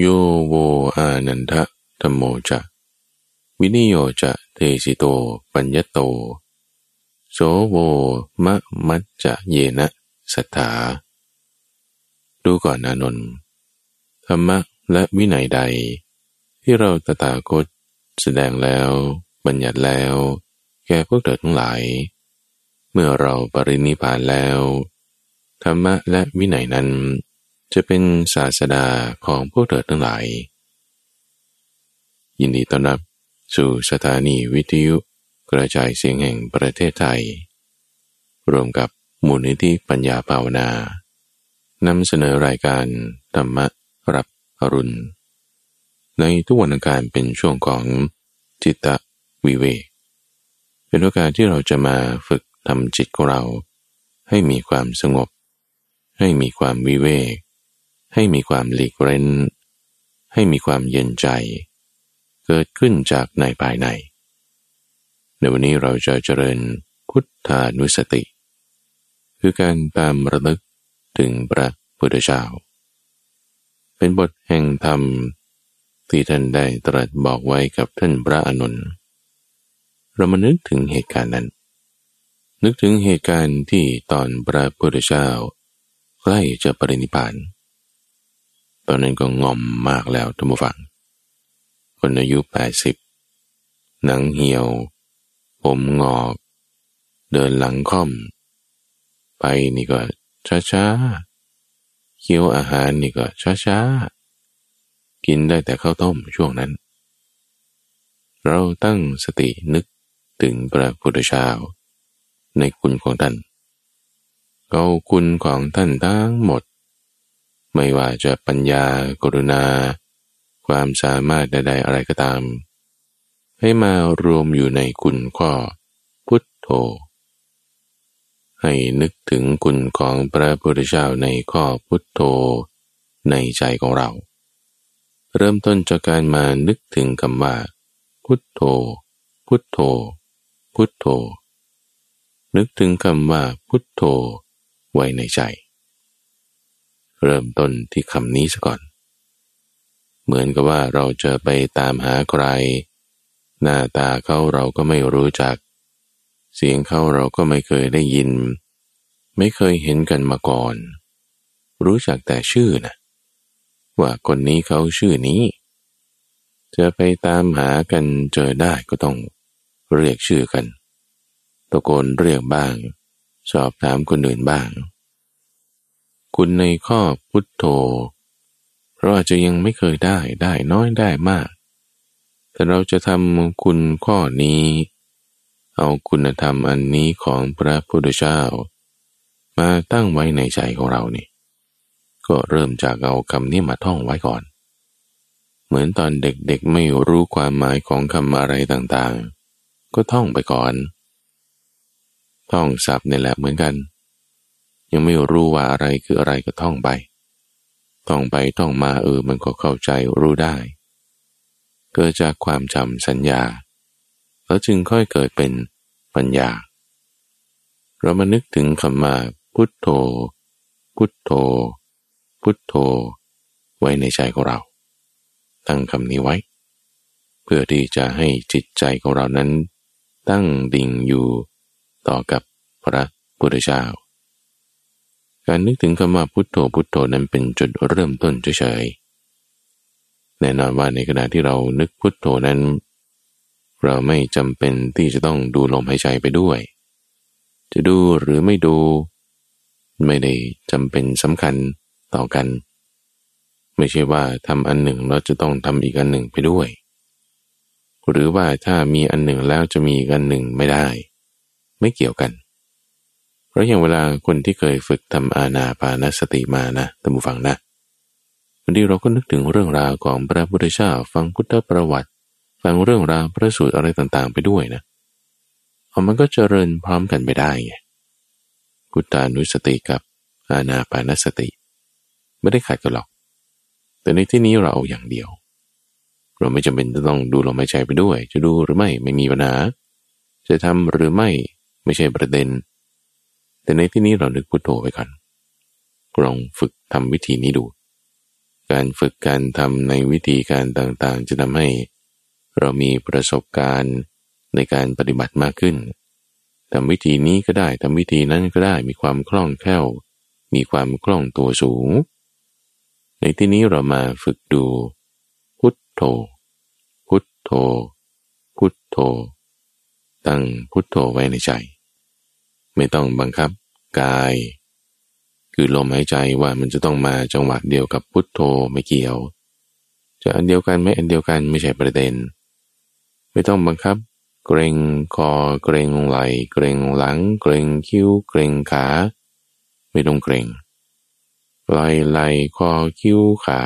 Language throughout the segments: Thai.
โยโวอานันทะธรรมโมจะวินิโยจะเทสิโต ปัญญโต โสโวมะมัจจะเยนะสัทธาดูก่อนนานนธรรมะและวินัยใด ที่เราตถาคตแสดงแล้ว บัญญัติแล้ว แก่พวกเธอทั้งหลาย เมื่อเราปรินิพานแล้ว ธรรมะและวินัยนั้น จะเป็นศาสดาของพวกเธอทั้งหลาย ยินดีต้อนรับสู่สถานีวิทยุกระจายเสียงแห่งประเทศไทย รวมกับมูลนิธิปัญญาภาวนานำเสนอรายการธรรมรับอรุณ ในทุกวันอังคารเป็นช่วงของจิตตวิเวกเป็นโอกาสที่เราจะมาฝึกทำจิตของเรา ให้มีความสงบ ให้มีความวิเวก ให้มีความหลีกเร้น ให้มีความเย็นใจ เกิดขึ้นจากในภายใน ในวันนี้เราจะเจริญพุทธานุสติ คือการตามระลึกถึงพระพุทธเจ้า เป็นบทแห่งธรรมที่ท่านได้ตรัสบอกไว้กับท่านพระอนุนเรามานึกถึงเหตุการณ์นั้น นึกถึงเหตุการณ์ที่ตอนพระพุทธเจ้าใกล้จะปรินิพพาน ตอนนั้นก็งอมมากแล้วท่านผู้ฟัง คนอายุแปดสิบหนังเหี่ยว ผมงอก เดินหลังค่อม ไปนี่ก็ช้าๆเคี้ยวอาหารนี่ก็ช้าๆกินได้แต่ข้าวต้มช่วงนั้น เราตั้งสตินึกถึงพระพุทธเจ้าในคุณของท่านเอาคุณของท่านทั้งหมด ไม่ว่าจะปัญญากรุณา ความสามารถใดๆอะไรก็ตาม ให้มารวมอยู่ในคุณข้อพุทโธ ให้นึกถึงคุณของพระพุทธเจ้าในข้อพุทโธในใจของเรา เริ่มต้นจากการมานึกถึงคำว่า พุทโธ พุทโธ พุทโธ นึกถึงคำว่าพุทโธไว้ในใจ เริ่มต้นที่คำนี้ซะก่อน เหมือนกับว่าเราจะไปตามหาใคร หน้าตาเขาเราก็ไม่รู้จัก เสียงเขาเราก็ไม่เคยได้ยิน ไม่เคยเห็นกันมาก่อน รู้จักแต่ชื่อนะว่าคนนี้เขาชื่อนี้ จะไปตามหากันเจอได้ก็ต้องเรียกชื่อกัน ตะโกนเรียกบ้าง สอบถามคนอื่นบ้าง คุณในข้อพุทโธเราอาจจะยังไม่เคยได้ได้น้อยได้มาก แต่เราจะทำคุณข้อนี้ เอาคุณธรรมอันนี้ของพระพุทธเจ้า มาตั้งไว้ในใจของเรานี่ ก็เริ่มจากเอาคำนี้มาท่องไว้ก่อน เหมือนตอนเด็กๆไม่รู้ความหมายของคำอะไรต่างๆ ก็ท่องไปก่อน ท่องศัพท์นี่แหละเหมือนกัน ยังไม่รู้ว่าอะไรคืออะไรก็ท่องไป ท่องไปท่องมาเออมันก็เข้าใจรู้ได้ เกิดจากความจำสัญญา แล้วจึงค่อยเกิดเป็นปัญญา เรามานึกถึงคำว่าพุทโธ พุทโธ พุทโธ ไว้ในใจของเรา ตั้งคำนี้ไว้ เพื่อที่จะให้จิตใจของเรานั้น ตั้งดิ่งอยู่ต่อกับพระพุทธเจ้า การนึกถึงคำว่าพุทโธพุทโธนั้นเป็นจุดเริ่มต้นเฉยๆแน่นอนว่าในขณะที่เรานึกพุทโธนั้น เราไม่จำเป็นที่จะต้องดูลมหายใจไปด้วย จะดูหรือไม่ดู ไม่ได้จำเป็นสำคัญต่อกัน ไม่ใช่ว่าทำอันหนึ่งเราจะต้องทำอีกอันหนึ่งไปด้วย หรือว่าถ้ามีอันหนึ่งแล้วจะมีอีกอันหนึ่งไม่ได้ ไม่เกี่ยวกัน ราะอย่างเวลาคนที่เคยฝึกทำอาณาปานสติมานะท่านผู้ฟังนะบางทีเราก็นึกถึงเรื่องราวของพระพุทธเจ้าฟังพุทธประวัติ ฟังเรื่องราวพระสูตรอะไรต่างๆ ไปด้วยนะเอามันก็เจริญพร้อมกันไปได้ไงพุทธานุสติกับอาณาปานสติ ไม่ได้ขัดกันหรอก แต่ในที่นี้เราเอาอย่างเดียว เราไม่จำเป็นจะต้องดูลมหายใจไปด้วย จะดูหรือไม่ไม่มีปัญหาจะทำหรือไม่ไม่ใช่ประเด็น แต่ในที่นี้เรานึกพุทโธไปก่อนลองฝึกทำวิธีนี้ดู การฝึกการทำในวิธีการต่างๆ จะทำให้ เรามีประสบการณ์ในการปฏิบัติมากขึ้นทำวิธีนี้ก็ได้ทำวิธีนั้นก็ได้มีความคล่องแคล่ว มีความคล่องตัวสูง ในที่นี้เรามาฝึกดู พุทโธ พุทโธ พุทโธ ตั้งพุทโธไว้ในใจ ไม่ต้องบังคับกาย คือลมหายใจว่ามันจะต้องมาจังหวะเดียวกับพุทโธไม่เกี่ยว จะอันเดียวกันไม่อันเดียวกันไม่ใช่ประเด็น ไม่ต้องบังคับ เกรงคอเกรงไหลเกรงหลัง เกรงคิ้ว เกรงขา ไม่ต้องเกรงปล่อยไหลคอคิ้วขา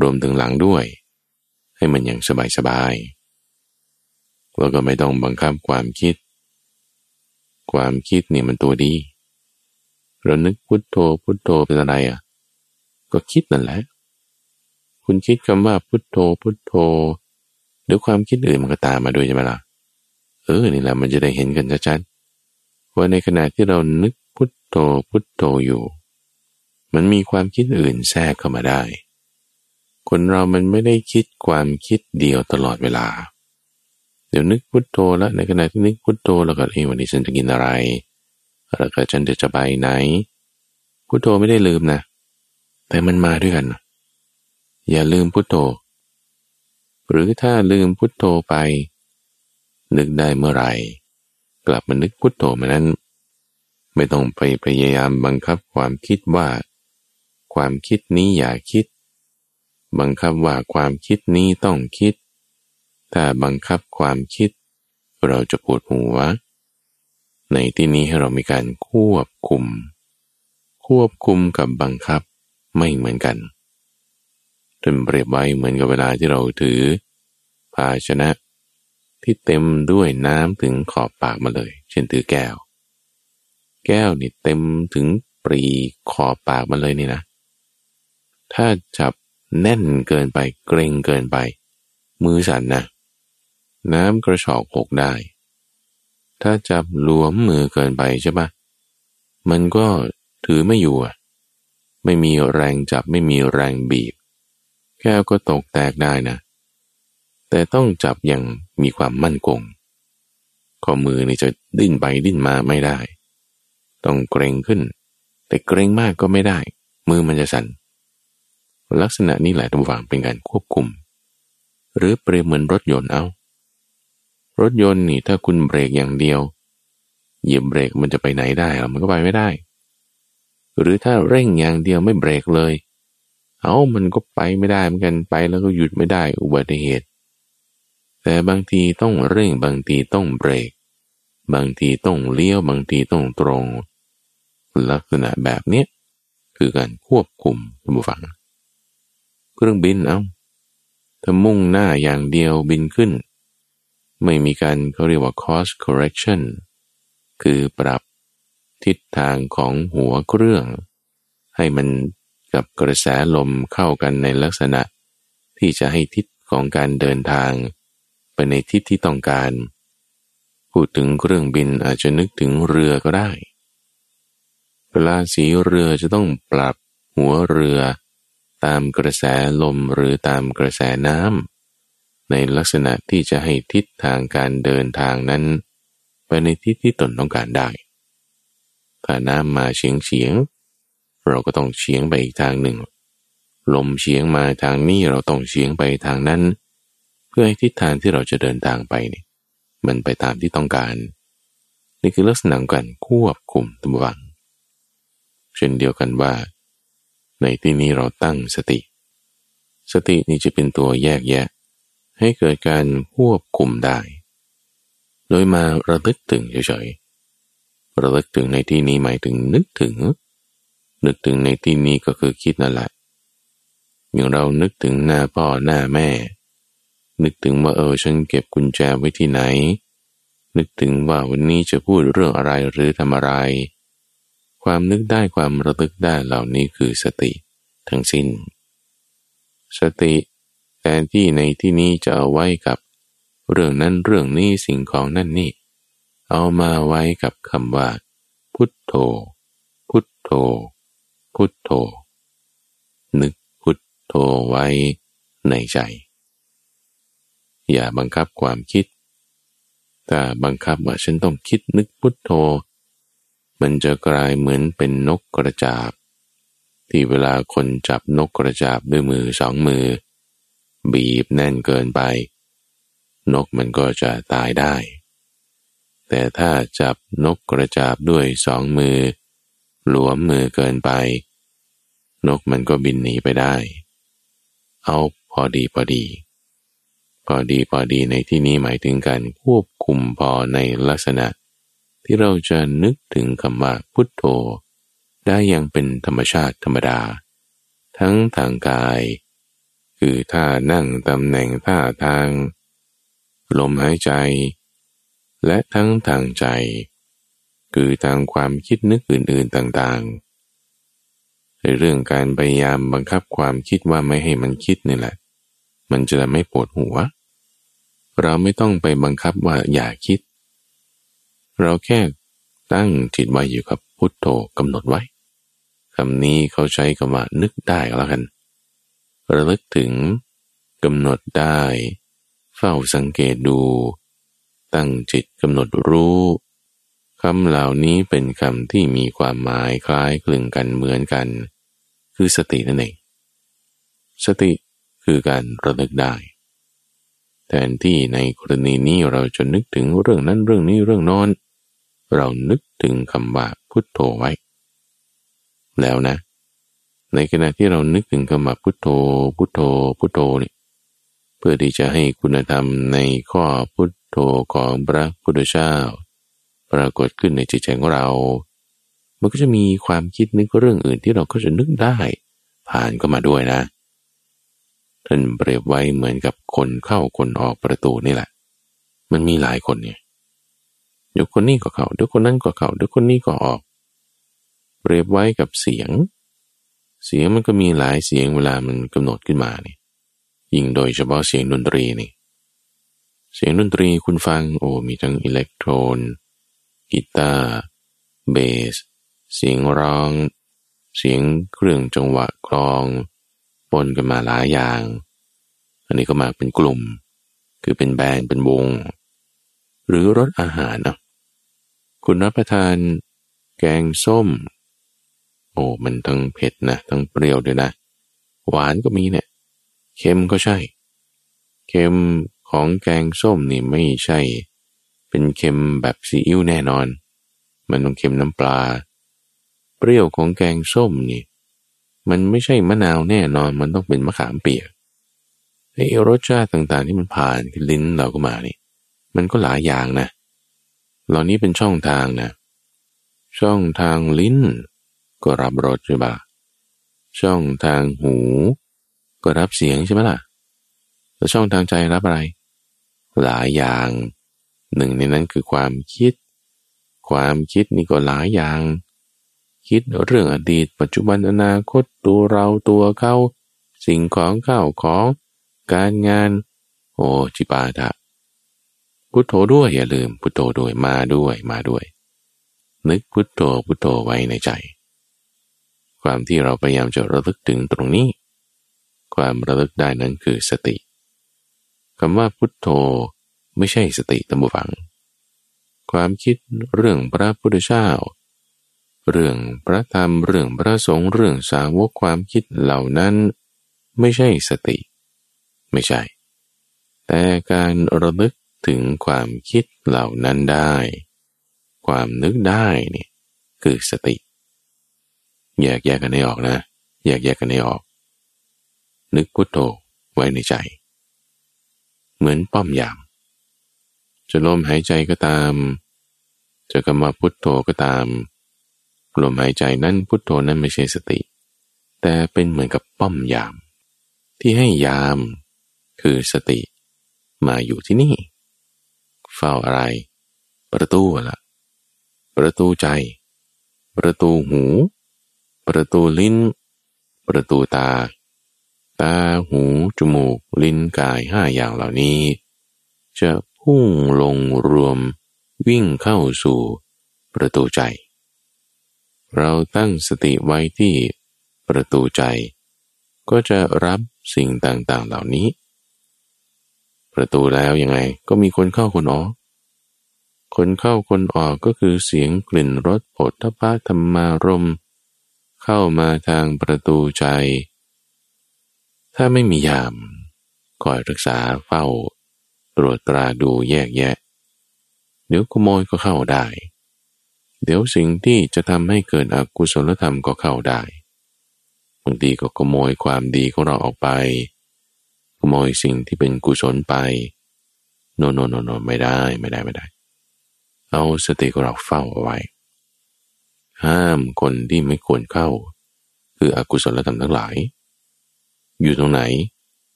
รวมถึงหลังด้วย ให้มันอย่างสบายสบายแล้วก็ไม่ต้องบังคับความคิด ความคิดเนี่ยมันตัวดี เรานึกพุทโธพุทโธเป็นอะไรอะ ก็คิดนั่นแหละ คุณคิดคำว่าพุทโธพุทโธเดี๋ยวความคิดอื่นมันก็ตามมาด้วยใช่ไหมล่ะ เออ นี่แหละมันจะได้เห็นกันชัดๆว่าในขณะที่เรานึกพุทโธพุทโธอยู่ มันมีความคิดอื่นแทรกเข้ามาได้ คนเรามันไม่ได้คิดความคิดเดียวตลอดเวลาเเดี๋ยวนึกพุทโธแล้วในขณะที่นึกพุทโธแล้วก็เอ้วันนี้ฉันจะกินอะไรแล้วก็ฉันจะไปไหนพุทโธไม่ได้ลืมนะ แต่มันมาด้วยกัน อย่าลืมพุทโธ หรือถ้าลืมพุทโธไป นึกได้เมื่อไหร่ กลับมานึกพุทโธมานั้น ไม่ต้องไปพยายามบังคับความคิดว่า ความคิดนี้อย่าคิด บังคับว่าความคิดนี้ต้องคิด ถ้าบังคับความคิด เราจะปวดหัว ในที่นี้ให้เรามีการควบคุม ควบคุมกับบังคับไม่เหมือนกันจนเปรียบไว้เหมือนกับเวลาที่เราถือ ภาชนะ ที่เต็มด้วยน้ำถึงขอบปากมาเลย เช่นถือแก้ว แก้วนี่เต็มถึงปรีขอบปากมาเลยนี่นะ ถ้าจับแน่นเกินไปเกรงเกินไป มือสั่นนะ น้ำกระชอกหกได้ ถ้าจับหลวมมือเกินไปใช่ปะมันก็ถือไม่อยู่อะ ไม่มีแรงจับไม่มีแรงบีบ แก้วก็ตกแตกได้นะ แต่ต้องจับอย่างมีความมั่นคง ข้อมือนี่จะดิ้นไปดิ้นมาไม่ได้ ต้องเกรงขึ้น แต่เกรงมากก็ไม่ได้ มือมันจะสัน่น ลักษณะนี้แหละทุกฝังเป็นการควบคุม หรือเปรียบเหมือนรถยนต์เอา รถยนต์นี่ถ้าคุณเบรกอย่างเดียวเหยียบเบรกมันจะไปไหนได้หรอมันก็ไปไม่ได้ หรือถ้าเร่งอย่างเดียวไม่เบรกเลย เอามันก็ไปไม่ได้เหมือนกันไปแล้วก็หยุดไม่ได้อุบัติเหตุ แต่บางทีต้องเร่งบางทีต้องเบรก บางทีต้องเลี้ยวบางทีต้องตรง ลักษณะแบบนี้คือการควบคุมท่านผู้ฟัง เครื่องบินเอ้าถ้ามุ่งหน้าอย่างเดียวบินขึ้น ไม่มีการเขาเรียกว่า cost correction คือปรับทิศทางของหัวเครื่อง ให้มันกับกระแสลมเข้ากันในลักษณะ ที่จะให้ทิศของการเดินทาง ไปในทิศที่ต้องการ พูดถึงเครื่องบินอาจจะนึกถึงเรือก็ได้ เวลาสีเรือจะต้องปรับหัวเรือ ตามกระแสลมหรือตามกระแสน้ำ ในลักษณะที่จะให้ทิศทางการเดินทางนั้น ไปในทิศที่ตนต้องการได้ ถ้าน้ำมาเฉียงเฉียง เราก็ต้องเฉียงไปอีกทางหนึ่ง ลมเฉียงมาทางนี้เราต้องเฉียงไปทางนั้น เพื่อให้ทิศทางที่เราจะเดินทางไปนี่มันไปตามที่ต้องการ นี่คือลักษณะการควบคุมตัววังเช่นเดียวกันว่า ในที่นี้เราตั้งสติ สตินี้จะเป็นตัวแยกแยะ ให้เกิดการควบคุมได้ โดยมาระลึกถึงเฉยๆ ระลึกถึงในที่นี้หมายถึงนึกถึง นึกถึงในที่นี้ก็คือคิดนั่นแหละ อย่างเรานึกถึงหน้าพ่อหน้าแม่ นึกถึงว่าเออฉันเก็บกุญแจไว้ที่ไหน นึกถึงว่าวันนี้จะพูดเรื่องอะไรหรือทำอะไร ความนึกได้ความระลึกได้เหล่านี้คือสติทั้งสิน้น สติ นที่ในที่นี้จะเอาไว้กับเรื่องนั้นเรื่องนี้สิ่งของนั่นนี่ เอามาไว้กับคำว่า พุทโธ พุทโธ พุทโธ นึกพุทโธไว้ในใจ อย่าบังคับความคิด ถ้าบังคับว่าฉันต้องคิดนึกพุทโธ มันจะกลายเหมือนเป็นนกกระจาบ ที่เวลาคนจับนกกระจาบด้วยมือสองมือ บีบแน่นเกินไป นกมันก็จะตายได้ แต่ถ้าจับนกกระจาบด้วยสองมือ หลวมมือเกินไป นกมันก็บินหนีไปได้ เอาพอดีพอดี พอดีพอดีในที่นี้หมายถึงการควบคุมพอในลักษณะ ที่เราจะนึกถึงคำว่าพุทโธได้อย่างเป็นธรรมชาติธรรมดา ทั้งทางกาย คือท่านั่งตำแหน่งท่าทาง ลมหายใจ และทั้งทางใจ คือทางความคิดนึกอื่นๆต่างๆในเรื่องการพยายามบังคับความคิดว่าไม่ให้มันคิดนี่แหละ มันจะไม่ปวดหัว เราไม่ต้องไปบังคับว่าอย่าคิด เราแค่ตั้งจิตไว้อยู่กับพุทโธกำหนดไว้คำนี้เขาใช้คำว่านึกได้แล้วกัน ระลึกถึงกำหนดได้ เฝ้าสังเกตดู ตั้งจิตกำหนดรู้คำเหล่านี้เป็นคำที่มีความหมายคล้ายคลึงกันเหมือนกัน คือสตินั่นเอง สติคือการระลึกได้ แทนที่ในกรณีนี้เราจะนึกถึงเรื่องนั้นเรื่องนี้เรื่องนอน เรานึกถึงคำว่าพุทโธไว้ แล้วนะ ในขณะที่เรานึกถึงคำว่าพุทโธ พุทโธ พุทโธนี่เพื่อที่จะให้คุณธรรมในข้อพุทโธของพระพุทธเจ้าปรากฏขึ้นในจิตใจของเรา มันก็จะมีความคิดนึกเรื่องอื่นที่เราก็จะนึกได้ ผ่านก็มาด้วยนะ ท่านเปรียบไว้เหมือนกับคนเข้าคนออกประตูนี่แหละ มันมีหลายคนเนี่ยเดี๋ยวคนนี้ก็เข้าเดี๋ยวคนนั้นก็เข้าเดี๋ยวคนนี้ก็ออก เปรียบไว้กับเสียง เสียงมันก็มีหลายเสียงเวลามันกำหนดขึ้นมานี่ยิ่งโดยเฉพาะเสียงดนตรีนี่ เสียงดนตรีคุณฟังโอ้มีทั้งอิเล็กโทรนกีตาร์เบส เสียงร้อง เสียงเครื่องจังหวะกลองปนกันมาหลายอย่าง อันนี้ก็มาเป็นกลุ่ม คือเป็นแบรนด์เป็นวง หรือรสอาหารนะคุณรับประทาน แกงส้ม อ้มันทั้งเผ็ดนะ ทั้งเปรี้ยวด้วยนะ หวานก็มีเนี่ย เค็มก็ใช่ เค็มของแกงส้มนี่ไม่ใช่ เป็นเค็มแบบซีอิ๊วแน่นอน มันต้องเค็มน้ำปลา เปรี้ยวของแกงส้มนี่ มันไม่ใช่มะนาวแน่นอน มันต้องเป็นมะขามเปียกไอ้รสชาติต่างๆที่มันผ่านลิ้นเราก็มานี่ มันก็หลายอย่างนะ เหล่านี้เป็นช่องทางนะ ช่องทางลิ้น ก็รับรสใช่ปะช่องทางหู ก็รับเสียงใช่ไหมล่ะ แล้วช่องทางใจรับอะไร หลายอย่าง หนึ่งในนั้นคือความคิด ความคิดนี่ก็หลายอย่าง คิดเรื่องอดีต ปัจจุบันอนาคตตัวเราตัวเขาสิ่งของข้าวของ การงาน โอ้จิปาถะพุทโธด้วยอย่าลืมพุทโธด้วยมาด้วยมาด้วย นึกพุทโธพุทโธไว้ในใจ ความที่เราพยายามจะระลึกถึงตรงนี้ ความระลึกได้นั้นคือสติคำว่าพุทโธไม่ใช่สติตัมบูฟัง ความคิดเรื่องพระพุทธเจ้า เรื่องพระธรรมเรื่องพระสงฆ์เรื่องสาวกความคิดเหล่านั้น ไม่ใช่สติ ไม่ใช่ แต่การระลึกถึงความคิดเหล่านั้นได้ ความนึกได้นี่คือสติ แยกแยกกันให้ออกนะ แยกแยกกันให้ออก นึกพุทโธไว้ในใจ เหมือนป้อมยาม จะลมหายใจก็ตาม จะคำว่าพุทโธก็ตาม ลมหายใจนั้นพุทโธนั้นไม่ใช่สติ แต่เป็นเหมือนกับป้อมยาม ที่ให้ยามคือสติมาอยู่ที่นี่ เฝ้าอะไร ประตูละประตูใจ ประตูหู ประตูลิ้น ประตูตา ตาหู จมูก ลิ้นกายห้าอย่างเหล่านี้ จะพุ่งลงรวม วิ่งเข้าสู่ประตูใจ เราตั้งสติไว้ที่ประตูใจ ก็จะรับสิ่งต่างๆเหล่านี้ ประตูแล้วยังไงก็มีคนเข้าคนออกคนเข้าคนออกก็คือเสียงกลิ่นรสผลทพะธรรมารม เข้ามาทางประตูใจ ถ้าไม่มียามคอยรักษาเฝ้า ตรวจตราดูแยกแยะ เดี๋ยวขโมยก็เข้าได้ เดี๋ยวสิ่งที่จะทำให้เกิดอกุศลธรรมก็เข้าได้บางทีก็ขโมยความดีของเราออกไป ขโมยสิ่งที่เป็นกุศลไปโนโนโนโนไม่ได้ไม่ได้ไม่ได้ เอาสติของเราเฝ้าเอาไว้ ห้ามคนที่ไม่ควรเข้า คืออกุศลธรรมทั้งหลาย อยู่ตรงไหน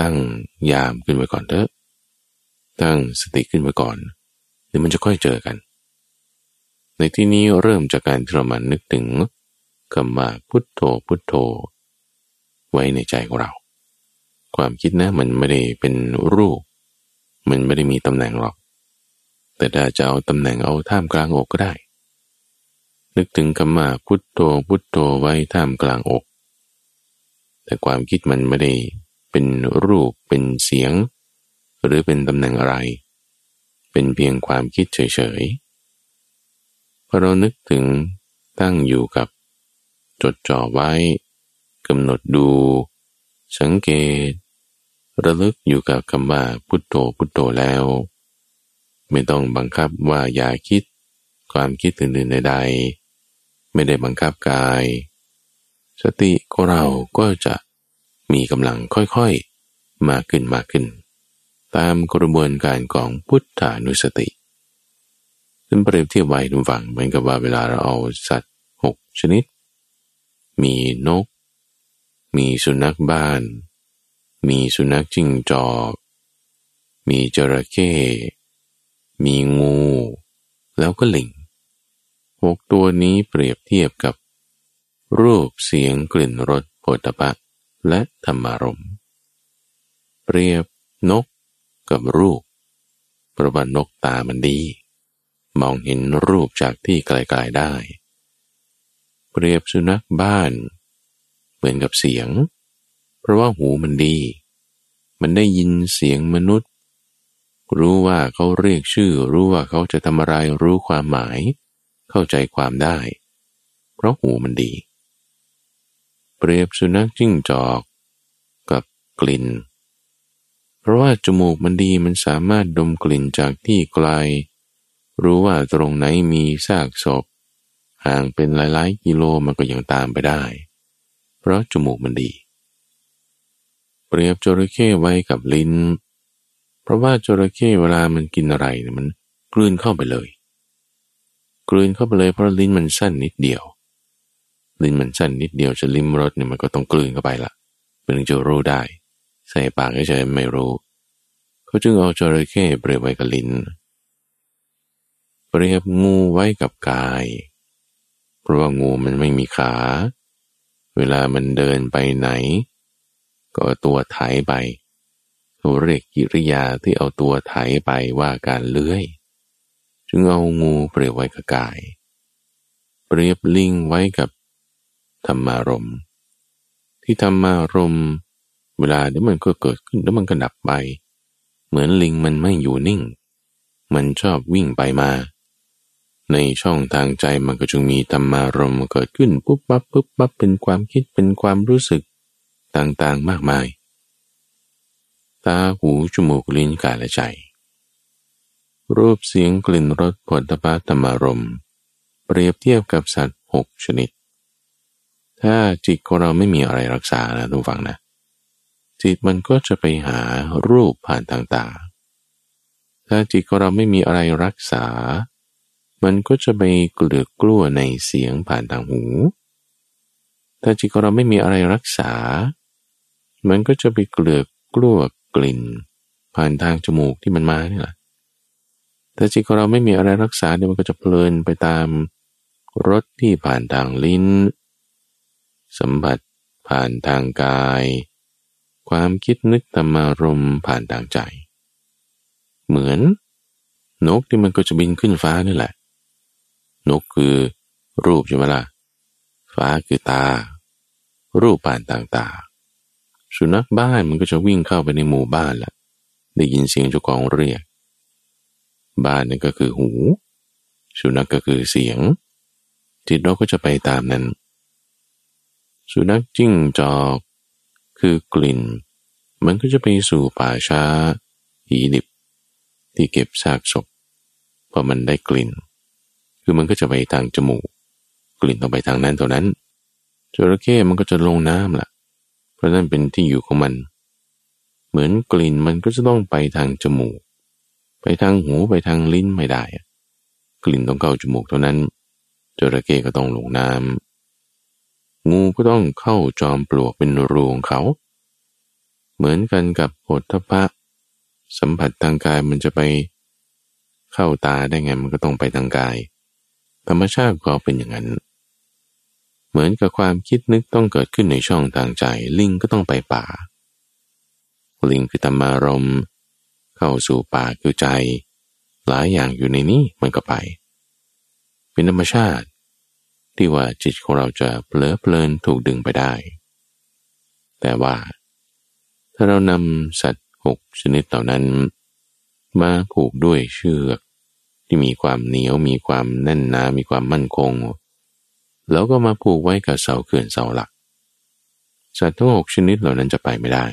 ตั้งยามขึ้นไว้ก่อนเถอะ ตั้งสติขึ้นไว้ก่อนเดี๋ยวมันจะค่อยเจอกัน ในที่นี้เริ่มจากการที่เรามานึกถึงคำว่าพุทโธพุทโธ ไว้ในใจของเรา ความคิดนะมันไม่ได้เป็นรูป มันไม่ได้มีตำแหน่งหรอก แต่ถ้าจะเอาตำแหน่งเอาท่ามกลางอกก็ได้ นึกถึงคำว่าพุทโธพุทโธไว้ท่ามกลางอก แต่ความคิดมันไม่ได้เป็นรูปเป็นเสียง หรือเป็นตำแหน่งอะไร เป็นเพียงความคิดเฉยๆพอเรานึกถึงตั้งอยู่กับ จดจ่อไว้กำหนดดู สังเกต ระลึกอยู่กับคำว่าพุทโธพุทโธแล้ว ไม่ต้องบังคับว่าอย่าคิด ความคิดอื่นๆใดๆ ไม่ได้บังคับกาย สติของเราก็จะมีกำลังค่อยๆมากขึ้นมากขึ้น ตามกระบวนการของพุทธานุสติซึ่งเปรียบเทียบไว้ทุกฝั่งเหมือนกับว่าเวลาเราเอาสัตว์หกชนิด มีนก มีสุนัขบ้าน มีสุนัขจิ้งจอกมีจระเข้มีงู แล้วก็ลิง หกตัวนี้เปรียบเทียบกับ รูปเสียงกลิ่นรสโผฏฐะและธรรมารมเปรียบนกกับรูปเพราะว่านกตามันดี มองเห็นรูปจากที่ไกลๆได้ เปรียบสุนัขบ้าน เหมือนกับเสียง เพราะว่าหูมันดี มันได้ยินเสียงมนุษย์ รู้ว่าเขาเรียกชื่อ รู้ว่าเขาจะทำอะไรรู้ความหมาย เข้าใจความได้ เพราะหูมันดี เปรียบสุนัขจิ้งจอก กับกลิ่น เพราะว่าจมูกมันดีมันสามารถดมกลิ่นจากที่ไกล รู้ว่าตรงไหนมีซากศพ ห่างเป็นหลายๆกิโลมันก็ยังตามไปได้ เพราะจมูกมันดี เปรียบจระเข้ไว้กับลิ้น เพราะว่าจระเข้เวลามันกินอะไรเนี่ยมันกลืนเข้าไปเลย กลืนเข้าไปเลยเพราะลิ้นมันสั้นนิดเดียว ลิ้นมันสั้นนิดเดียวจะลิ้มรสเนี่ยมันก็ต้องกลืนเข้าไปละเพื่อจะรู้ได้ ใส่ปากเฉยไม่รู้ เขาจึงเอาจระเข้เปรียบไว้กับลิ้น เปรียบงูไว้กับกาย เพราะว่างูมันไม่มีขา เวลามันเดินไปไหน ก็ตัวไถไปเขาเรียกกิริยาที่เอาตัวไถไปว่าการเลื้อย จึงเอางูเปรียบไว้กับกาย เปรียบลิงไว้กับธรรมารมที่ธรรมารมเวลาเดี๋ยวมันก็เกิดขึ้นแล้วมันก็ดับไป เหมือนลิงมันไม่อยู่นิ่ง มันชอบวิ่งไปมา ในช่องทางใจมันก็จึงมีธรรมารมเกิดขึ้นปุ๊บปั๊บปุ๊บปั๊บเป็นความคิดเป็นความรู้สึกต่างๆมากมาย ตาหูจมูกลิ้นกายและใจ รูปเสียงกลิ่นรสผลตภะธรรมารม เปรียบเทียบกับสัตว์หกชนิด ถ้าจิตของเราไม่มีอะไรรักษานะทุกฝังนะ จิตมันก็จะไปหารูปผ่านทางตา ถ้าจิตของเราไม่มีอะไรรักษา มันก็จะไปเกลือกกลัวในเสียงผ่านทางหู ถ้าจิตของเราไม่มีอะไรรักษา มันก็จะไปเกลือกกลัวกลิ่น ผ่านทางจมูกที่มันมานี่แหละ ถ้าจิตของเราไม่มีอะไรรักษาเดี๋ยวมันก็จะเพลินไปตามรสที่ผ่านทางลิ้น สัมผัสผ่านทางกาย ความคิดนึกธรรมารมผ่านทางใจ เหมือน นกที่มันก็จะบินขึ้นฟ้านี่แหละ นกคือรูปใช่ไหมล่ะ ฟ้าคือตา รูปผ่านทางตา สุนัขบ้านมันก็จะวิ่งเข้าไปในหมู่บ้านละได้ยินเสียงเจ้าของเรียก บ้านนี่นก็คือหู สุนัขกก็คือเสียง จิตเราก็จะไปตามนั้น สุนัขจิ้งจอก คือกลิ่น มันก็จะไปสู่ป่าช้าหีดิบ ที่เก็บซากศพพอมันได้กลิ่น คือมันก็จะไปทางจมูก กลิ่นต้องไปทางนั้นตัวนั้นจระเข้มันก็จะลงน้ำละ่ะ เพราะนั่นเป็นที่อยู่ของมัน เหมือนกลิ่นมันก็จะต้องไปทางจมูก ไปทางหูไปทางลิ้นไม่ได้ กลิ่นต้องเข้าจมูกเท่านั้น จระเข้ก็ต้องลงน้ำงูก็ต้องเข้าจอมปลวกเป็นรูของเขา เหมือนกันกับโทพะสัมผัสทางกายมันจะไปเข้าตาได้ไงมันก็ต้องไปทางกาย ธรรมชาติเขาเป็นอย่างนั้น เหมือนกับความคิดนึกต้องเกิดขึ้นในช่องทางใจ ลิงก็ต้องไปป่า ลิงคือธรรมารม เข้าสู่ป่าคือใจ หลายอย่างอยู่ในนี้มันก็ไป เป็นธรรมชาติ ที่ว่าจิตของเราจะเผลอเพลินถูกดึงไปได้ แต่ว่าถ้าเรานำสัตว์หกชนิดเหล่านั้น มาผูกด้วยเชือก ที่มีความเหนียวมีความแน่นหนา มีความมั่นคง แล้วก็มาผูกไว้กับเสาเขื่อนเสาหลัก สัตว์ทั้งหกชนิดเหล่านั้นจะไปไม่ได้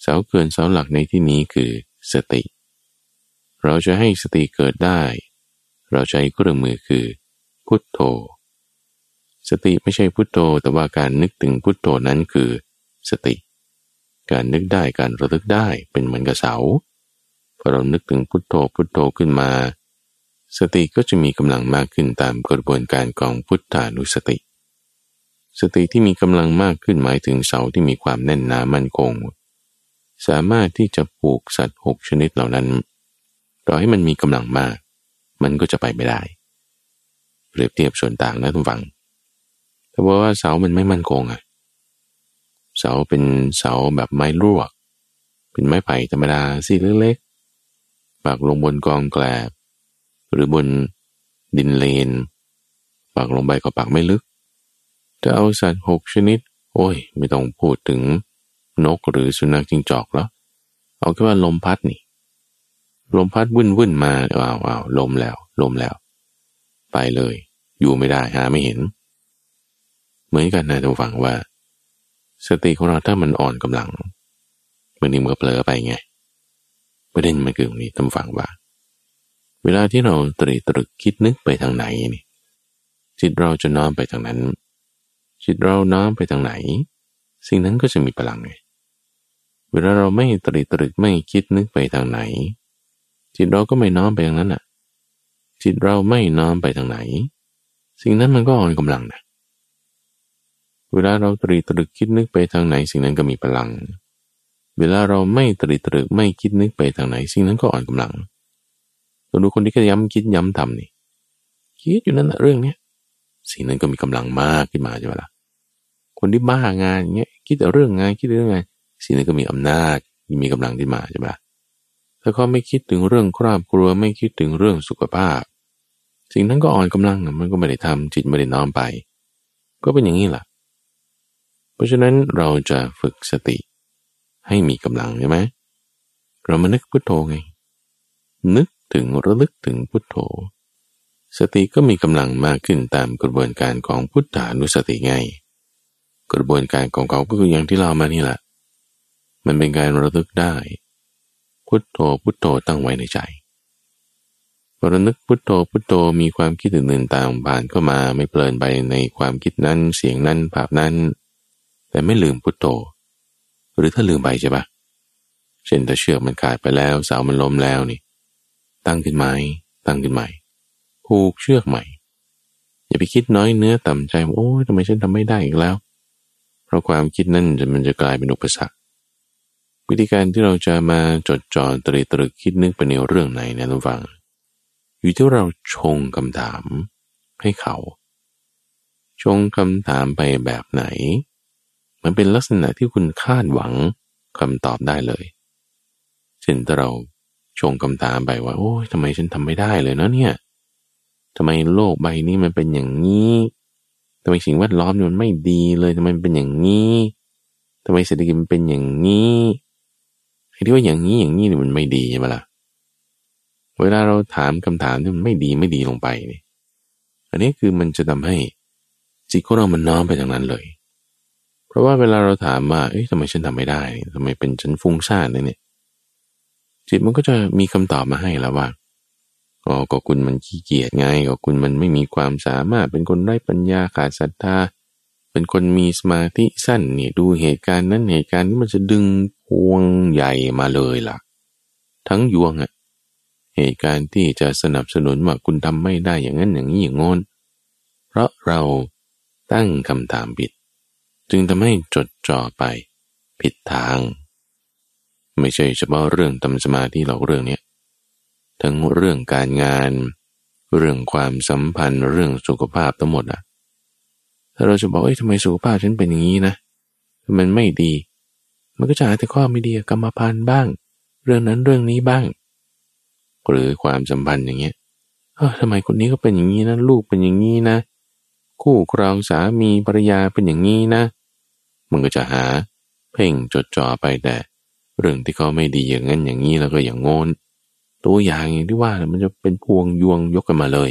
เสาเขื่อนเสาหลักในที่นี้คือสติ เราจะให้สติเกิดได้ เราใช้เครื่องมือคือ พุทโธ สติไม่ใช่พุทโธแต่ว่าการนึกถึงพุทโธนั้นคือสติ การนึกได้การระลึกได้เป็นเหมือนกับเสาพอเรานึกถึงพุทโธพุทโธขึ้นมา สติก็จะมีกำลังมากขึ้นตามกระบวนการของพุทธานุสติ สติที่มีกำลังมากขึ้นหมายถึงเสาที่มีความแน่นหนามั่นคง สามารถที่จะปลูกสัตว์หกชนิดเหล่านั้นต่อให้มันมีกำลังมาก มันก็จะไปไม่ได้ เปรียบเทียบส่วนต่างนะทุกฝังแต่ว่าเสามันไม่มั่นคงอะเสาเป็นเสาแบบไม้ลวก เป็นไม้ไผ่ธรรมดาสีเล็กๆปักลงบนกองแกลบ หรือบนดินเลนปักลงไปก็ปักไม่ลึกจะเอาสัตว์หกชนิด โอ้ย ไม่ต้องพูดถึง นกหรือสุนัขจิงจอกแล้วเอาแค่ว่าลมพัดนี่ ลมพัดวุ่นวุ่นมาอ้าวอ้าลมแล้ว ลมแล้ว ไปเลย อยู่ไม่ได้หาไม่เห็น เหมือนกันนะท่านฟังว่า สติของเราถ้ามันอ่อนกำลังมันนี่มก็เผลอไปไงประเด็นมันคือตรงนี้ท่านฟังว่า เวลาที่เราตรีตรึกคิดนึกไปทางไหนนี่จิตเราจะน้อมไปทางนั้น จิตเราน้อมไปทางไหน สิ่งนั้นก็จะมีพลังไง เวลาเราไม่ตรีตรึกไม่คิดนึกไปทางไหน จิตเราก็ไม่น้อมไปทางนั้นอะ จิตเราไม่น้อมไปทางไหน สิ่งนั้นมันก็อ่อนกำลังนะเวลาเราตรีตรึกคิดนึกไปทางไหน สิ่งนั้นก็มีพลัง เวลาเราไม่ตรีตรึกไม่คิดนึกไปทางไหน สิ่งนั้นก็อ่อนกำลังเราดูคนที่ก็ย้ำคิดย้ำทำนี่คิดอยู่นั่นแหะเรื่องเนี้ยสิ่งนั้นก็มีกำลังมากขึ้นมาใช่ไหมล่ะคนที่บ้างานอย่างเงี้ยคิดแต่เรื่องงานคิดเรื่องงาน สิ่งนั้นก็มีอำนาจมีกำลังขึ้นมาใช่ไหมถ้าเขาไม่คิดถึงเรื่องครอบครัวไม่คิดถึงเรื่องสุขภาพ สิ่งนั้นก็อ่อนกำลังมันก็ไม่ได้ทำจิตไม่ได้น้อมไป ก็เป็นอย่างนี้แหละเพราะฉะนั้นเราจะฝึกสติให้มีกำลังใช่ไหมเรามานึกพุทโธไง นึกถึงระลึกถึงพุทโธ สติก็มีกำลังมากขึ้นตามกระบวนการของพุทธานุสติไง กระบวนการของเขาก็คืออย่างที่เรามานี่แหละ มันเป็นการระลึกได้ พุทโธพุทโธตั้งไว้ในใจพอระลึกพุทโธพุทโธมีความคิดอื่นๆตามผ่านเข้ามาไม่เพลินไปในความคิดนั้นเสียงนั้นภาพนั้น แต่ไม่ลืมพุทโธ หรือถ้าลืมไปใช่ปะเช่นถ้าเชือกมันขาดไปแล้วเสามันล้มแล้วนี่ ตั้งขึ้นใหม่ตั้งขึ้นใหม่ผูกเชือกใหม่ อย่าไปคิดน้อยเนื้อต่ำใจโอ้ยทำไมฉันทำไม่ได้อีกแล้ว เพราะความคิดนั่นจะมันจะกลายเป็นอุปสรรค วิธีการที่เราจะมาจดจ่อตรีตรึกคิดนึกไปในเรื่องไหนนะทุกฝัง อยู่ที่เราชงคำถามให้เขา ชงคำถามไปแบบไหน มันเป็นลักษณะที่คุณคาดหวังคำตอบได้เลยเช่นถ้าเราชงคำถามไปว่า โอ้ยทำไมฉันทำไม่ได้เลยเนาะเนี่ยทำไมโลกใบนี้มันเป็นอย่างนี้ทำไมสิ่งแวดล้อมมันไม่ดีเลยทำไมมันเป็นอย่างนี้ทำไมเศรษฐกิจมันเป็นอย่างนี้ ที่ว่าอย่างนี้อย่างนี้เนี่ยมันไม่ดีใช่ไหมล่ะเวลาเราถามคำถามที่มันไม่ดีไม่ดีลงไปนี่อันนี้คือมันจะทำให้จิตของเรามันน้อมไปทางนั้นเลย เพราะว่าเวลาเราถามว่าเอ๊ะทำไมฉันทำไม่ได้ทำไมเป็นฉันฟุ้งซ่านเนี่ยจิตมันก็จะมีคำตอบมาให้แล้วว่าอ๋อก็คุณมันขี้เกียจไงก็คุณมันไม่มีความสามารถเป็นคนไร้ปัญญาขาดศรัทธาเป็นคนมีสมาธิสั้นเนี่ยดูเหตุการณ์นั้นเหตุการณ์นี้มันจะดึง วงใหญ่มาเลยล่ะ ทั้งยวงอะเหตุการณ์ที่จะสนับสนุนว่าคุณทำไม่ได้อย่างนั้นอย่างนี้อย่างงอนเพราะเราตั้งคำถามผิด จึงทำให้จดจ่อไปผิดทาง ไม่ใช่เฉพาะเรื่องทำสมาธิเราเรื่องนี้ทั้งเรื่องการงาน เรื่องความสัมพันธ์เรื่องสุขภาพทั้งหมดอะถ้าเราจะบอกเอ้ยทำไมสุขภาพฉันเป็นอย่างนี้นะมันไม่ดี มันก็จะหาแต่ข้อไม่ดีกรรมพันธ์บ้าง เรื่องนั้นเรื่องนี้บ้าง หรือความสัมพันธ์อย่างเงี้ยเออทำไมคนนี้ก็เป็นอย่างนี้นะลูกเป็นอย่างนี้นะ คู่ครองสามีภรรยาเป็นอย่างนี้นะมันก็จะหา เพ่งจดจ่อไปแต่ เรื่องที่เขาไม่ดีอย่างนั้นอย่างนี้แล้วก็อย่างงนตัวอย่างอย่างที่ว่ามันจะเป็นพวงยวงยกกันมาเลย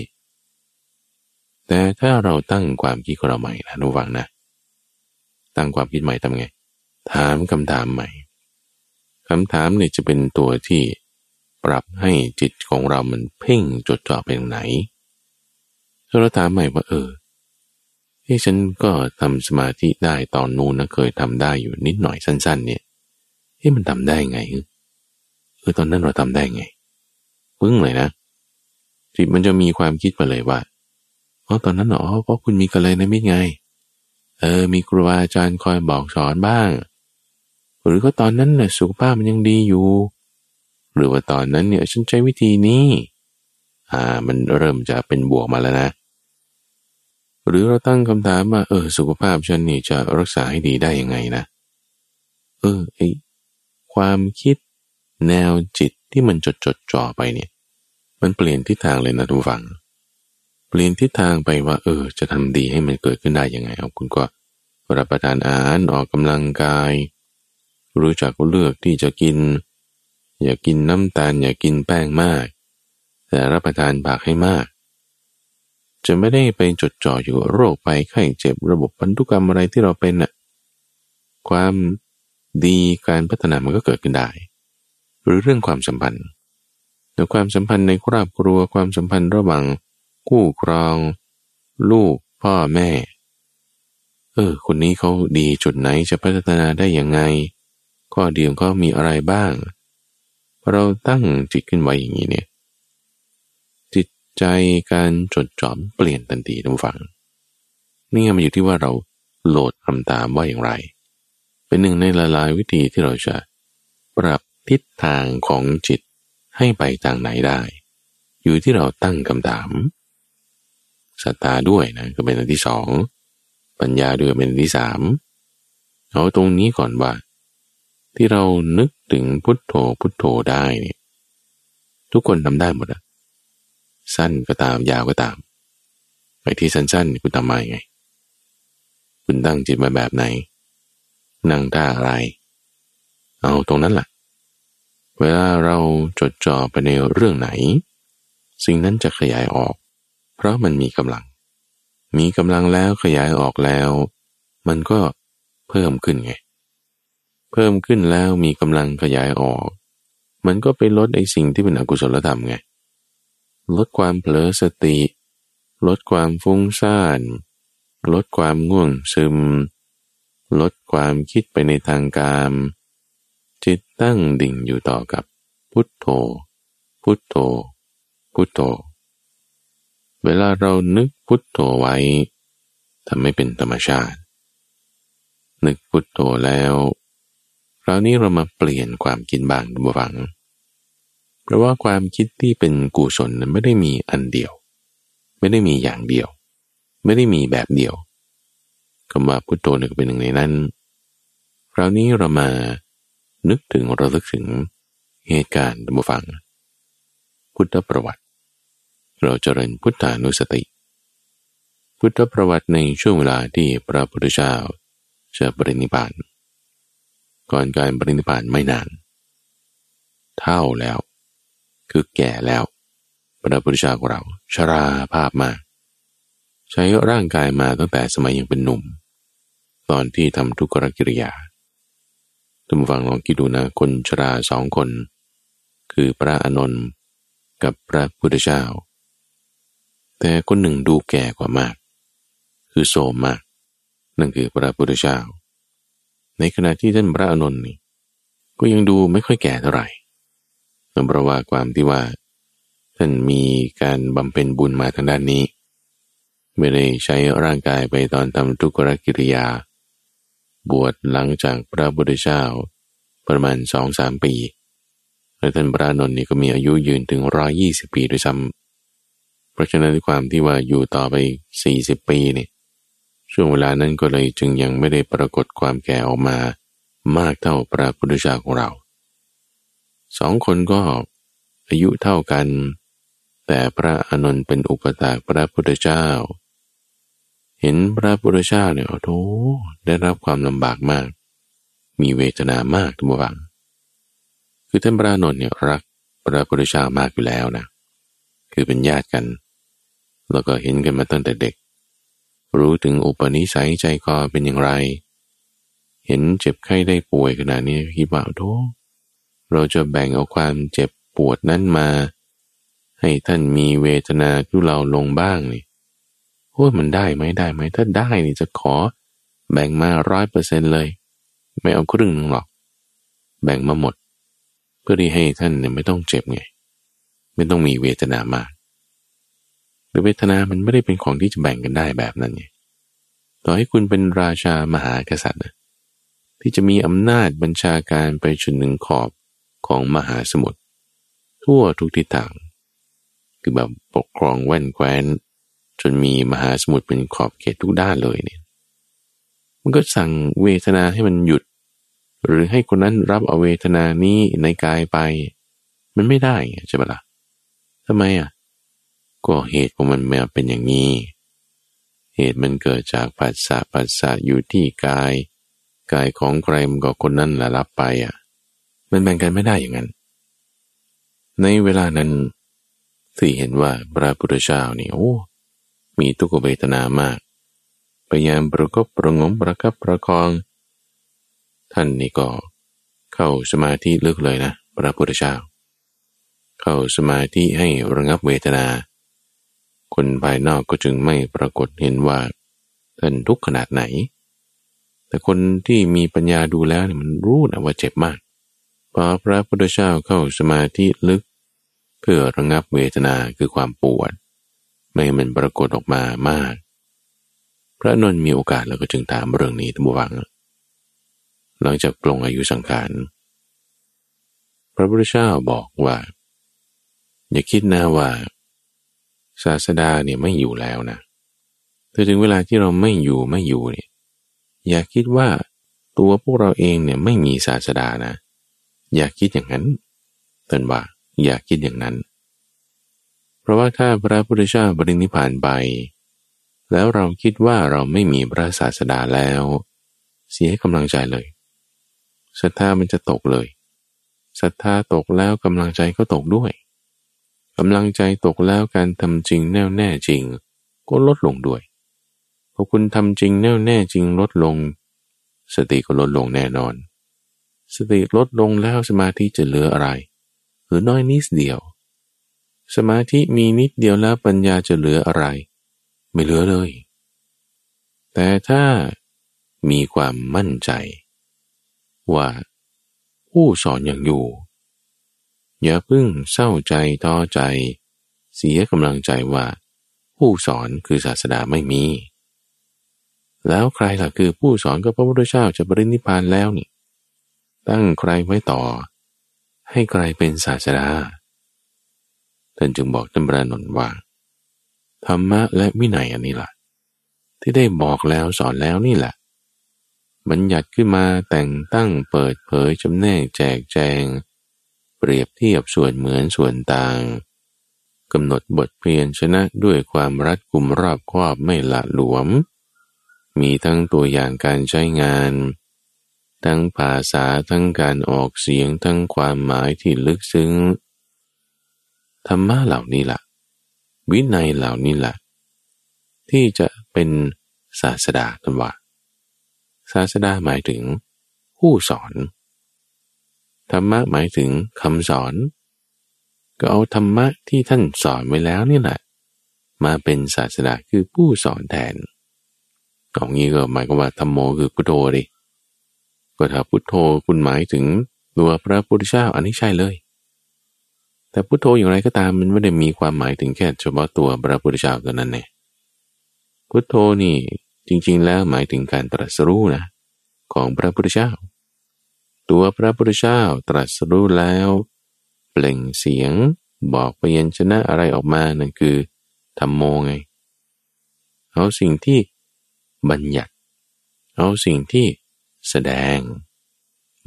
แต่ถ้าเราตั้งความคิดของเราใหม่นะนุฟังนะ ตั้งความคิดใหม่ทำไง ถามคำถามใหม่คำถามเนี่ยจะเป็นตัวที่ปรับให้จิตของเรามันเพ่งจดจ่อไปตรงไหนถ้าเราถามใหม่ว่าเออที่ฉันก็ทำสมาธิได้ตอนนู้นนะเคยทำได้อยู่นิดหน่อยสั้น ๆ เนี่ยเฮ้มันทำได้ไงเออตอนนั้นเราทำได้ไงปึ้งเลยนะจิตมันจะมีความคิดมาเลยว่าอ๋อตอนนั้นอ๋อเพราะคุณมีกัลยาณมิตรไง เออ มีครูบาอาจารย์คอยบอกสอนบ้าง หรือก็ตอนนั้นน่ะสุขภาพมันยังดีอยู่ หรือว่าตอนนั้นเนี่ยฉันใช้วิธีนี้ อ่า มันเริ่มจะเป็นบวกมาแล้วนะ หรือเราตั้งคำถามว่าเออ สุขภาพฉันนี่จะรักษาให้ดีได้ยังไงนะ เออไอความคิดแนวจิตที่มันจดจดจ่อไปเนี่ย มันเปลี่ยนทิศทางเลยนะทุกฝัง เปลี่ยนทิศทางไปว่า เออ จะทำดีให้มันเกิดขึ้นได้ยังไงเอาคุณก็รับประทานอาหารออกกำลังกาย รู้จักเลือกที่จะกิน อย่ากินน้ำตาลอย่ากินแป้งมาก แต่รับประทานผักให้มาก จะไม่ได้ไปจดจ่ออยู่โรคไปไข้เจ็บระบบพันธุกรรมอะไรที่เราเป็นน่ะความดีการพัฒนามันก็เกิดขึ้นได้ หรือเรื่องความสัมพันธ์แต่ความสัมพันธ์ในครอบครัวความสัมพันธ์ระหว่างคู่ครอง ลูกพ่อแม่ เออ คนนี้เขาดีจุดไหนจะพัฒนาได้ยังไง ข้อดีของเขามีอะไรบ้าง เราตั้งจิตขึ้นไว้อย่างนี้เนี่ย จิตใจการจดจ่อเปลี่ยนทันทีทุกฝัง นี่มันอยู่ที่ว่าเราโหลดคำตามว่าอย่างไร เป็นหนึ่งในละลายวิธีที่เราจะปรับทิศทางของจิตให้ไปทางไหนได้ อยู่ที่เราตั้งคำถามศรัทธาด้วยนะก็เป็นอันที่สองปัญญาด้วยเป็นอันที่สามเอาตรงนี้ก่อนว่า ที่เรานึกถึงพุทโธพุทโธได้เนี่ยทุกคนทำได้หมดอะสั้นก็ตามยาวก็ตามไปที่สั้นๆคุณทำมาไง คุณตั้งจิตมาแบบไหน นั่งท่าอะไร เอาตรงนั้นแหละเวลาเราจดจ่อไปในเรื่องไหน สิ่งนั้นจะขยายออก เพราะมันมีกำลัง มีกำลังแล้วขยายออกแล้ว มันก็เพิ่มขึ้นไง เพิ่มขึ้นแล้วมีกำลังขยายออก มันก็ไปลดไอ้สิ่งที่เป็นอกุศลธรรมไง ลดความเผลอสติ ลดความฟุ้งซ่าน ลดความง่วงซึม ลดความคิดไปในทางการมจิตตั้งดิ่งอยู่ต่อกับพุทโธ พุทโธ พุทโธ เวลาเรานึกพุทโธไว้ทำให้เป็นธรรมชาติ นึกพุทโธแล้ว ราวนี้เรามาเปลี่ยนความคิดบางบวัง เพราะว่าความคิดที่เป็นกุศลไม่ได้มีอันเดียว ไม่ได้มีอย่างเดียว ไม่ได้มีแบบเดียวคำว่าพุทโธนึกเป็นหนึ่งในนั้นคราวนี้เรามานึกถึงเราลึกถึงเหตุการณ์บวัง พุทธประวัติ เราเจริญพุทธานุสติ พุทธประวัติในช่วงเวลาที่พระพุทธเจ้าจะปรินิพาน ก่อนการปรินิพานไม่นาน เท่าแล้ว คือแก่แล้ว พระพุทธเจ้าของเราชราภาพมาก ใช้ร่างกายมาตั้งแต่สมัยยังเป็นหนุ่ม ตอนที่ทำทุกขกิริยาทุกฝังลองคิดดูนะคนชราสองคน คือพระอนนท์กับพระพุทธเจ้า แต่คนหนึ่งดูแก่กว่ามาก คือโสมมาก นั่นคือพระพุทธเจ้า ในขณะที่ท่านพระอนนท์นี่ก็ยังดูไม่ค่อยแก่เท่าไหร่เพราะว่าความที่ว่า ท่านมีการบำเพ็ญบุญมาทางด้านนี้ ไม่ได้ใช้ร่างกายไปตอนทำทุกขกิริยา บวชหลังจากพระพุทธเจ้า ประมาณสองสามปีและท่านพระนนท์นี่ก็มีอายุยืนถึงร้อยี่สิบปีด้วยซ้ำเพราะฉะนั้นความที่ว่าอยู่ต่อไปสี่สิบปีเนี่ย ช่วงเวลานั้นก็เลยจึงยังไม่ได้ปรากฏความแก่ออกมามากเท่าพระพุทธเจ้าของเราสองคนก็อายุเท่ากัน แต่พระอนุนเป็นอุปถากพระพุทธเจ้า เห็นพระพุทธเจ้าเนี่ยโอ้โหได้รับความลำบากมาก มีเวทนามากทุกฝังคือท่านพระอนุนเนี่ยรักพระพุทธเจ้ามากอยู่แล้วนะคือเป็นญาติกัน แล้วก็เห็นกันมาตั้งแต่เด็ก รู้ถึงอุปนิสัยใจคอเป็นอย่างไร เห็นเจ็บไข้ได้ป่วยขนาดนี้คิดว่าโธ่เราจะแบ่งเอาความเจ็บปวดนั้นมา ให้ท่านมีเวทนาทุเราลงบ้างนี่โอ้มันได้ไหมได้ไหมถ้าได้นี่จะขอ แบ่งมาร้อยเปอร์เซ็นเลย ไม่เอาครึ่งนึงหรอก แบ่งมาหมด เพื่อที่ให้ท่านเนี่ยไม่ต้องเจ็บไง ไม่ต้องมีเวทนามาก หรือเวทนา มันไม่ได้เป็นของที่จะแบ่งกันได้แบบนั้นไงต่อให้คุณเป็นราชามหากษัตริย์นะที่จะมีอำนาจบัญชาการไปจนถึงขอบของมหาสมุทรทั่วทุกทิศทาง คือแบบปกครองแว่นแคว้น จนมีมหาสมุทรเป็นขอบเขตทุกด้านเลยเนี่ยมันก็สั่งเวทนาให้มันหยุด หรือให้คนนั้นรับเอาเวทนานี้ในกายไป มันไม่ได้ใช่ปะละ่ะทำไมอะ ก็เหตุของมันมาเป็นอย่างนี้ เหตุมันเกิดจากปัสสะปัสสะอยู่ที่กาย กายของใครมันก็คนนั้นละรับไปอะ มันแบ่งกันไม่ได้อย่างนั้น ในเวลานั้นที่เห็นว่าพระพุทธเจ้านี่โอ้ มีทุกขเวทนามาก พยายามประกบประงมประคับประคอง ท่านนี่ก็เข้าสมาธิลึกเลยนะ พระพุทธเจ้า เข้าสมาธิให้ระงับเวทนา คนภายนอกก็จึงไม่ปรากฏเห็นว่าท่านทุกข์ขนาดไหน แต่คนที่มีปัญญาดูแล้วเนี่ยมันรู้นะว่าเจ็บมากพอพระพุทธเจ้าเข้าสมาธิลึก เพื่อระงับเวทนาคือความปวด ไม่ให้มันปรากฏออกมามาก พระนนท์มีโอกาสแล้วก็จึงถามเรื่องนี้ทั้งบวัง หลังจากปลงอายุสังขารพระพุทธเจ้าบอกว่า อย่าคิดนะว่า ศาสดาเนี่ยไม่อยู่แล้วนะแต่ถึงเวลาที่เราไม่อยู่ไม่อยู่เนี่ย อย่าคิดว่าตัวพวกเราเองเนี่ยไม่มีศาสดานะ อย่าคิดอย่างนั้นเตือนว่าอย่าคิดอย่างนั้น เพราะว่าถ้าพระพุทธเจ้าบริณิพานไป แล้วเราคิดว่าเราไม่มีพระศาสดาแล้ว เสียกำลังใจเลยศรัทธามันจะตกเลยศรัทธาตกแล้วกำลังใจก็ตกด้วย กำลังใจตกแล้วการทำจริงแน่วแน่จริง ก็ลดลงด้วยพอคุณทำจริงแน่วแน่จริงลดลง สติก็ลดลงแน่นอน สติลดลงแล้วสมาธิจะเหลืออะไร หรือน้อยนิดเดียว สมาธิมีนิดเดียวแล้วปัญญาจะเหลืออะไร ไม่เหลือเลย แต่ถ้ามีความมั่นใจ ว่าผู้สอนอย่างอยู่ อย่าพึ่งเศร้าใจท้อใจ เสียกำลังใจว่า ผู้สอนคือศาสดาไม่มี แล้วใครล่ะคือผู้สอนก็พระพุทธเจ้าจะบริณิพพานแล้วนี่ ตั้งใครไว้ต่อ ให้กลายเป็นศาสดาท่านจึงบอกท่านพระนนท์ว่าธรรมะและวินัยอันนี้ล่ะ ที่ได้บอกแล้วสอนแล้วนี่แหละบัญญัติขึ้นมาแต่งตั้งเปิดเผยจำแนกแจกแจง เปรียบเทียบส่วนเหมือนส่วนต่างกำหนดบทเพียนชนะด้วยความรัดกุมรอบครอบไม่ละหลวม มีทั้งตัวอย่างการใช้งาน ทั้งภาษาทั้งการออกเสียงทั้งความหมายที่ลึกซึ้ง ธรรมะเหล่านี้ละ่ะ วินัยเหล่านี้ละ่ะ ที่จะเป็นศาสดาตันว่าศาสดาหมายถึงผู้สอน ธรรมะหมายถึงคำสอน ก็เอาธรรมะที่ท่านสอนไว้แล้วนี่แหละ มาเป็นศาสดาคือผู้สอนแทนของนี้ก็หมายก็ว่าธรรมโมคือพุทโธดิก็ถ้าพุทโธคุณหมายถึงตัวพระพุทธเจ้าอันนี้ใช่เลย แต่พุทโธอย่างไรก็ตามมันไม่ได้มีความหมายถึงแค่เฉพาะตัวพระพุทธเจ้าตัวนั้นเนี่ยพุทโธนี่จริงๆแล้วหมายถึงการตรัสรู้นะ ของพระพุทธเจ้า ตัวพระพุทธเจ้าตรัสรู้แล้ว เปล่งเสียงบอกพยัญชนะอะไรออกมานั่นคือธรรมโมไง เอาสิ่งที่บัญญัติ เอาสิ่งที่แสดง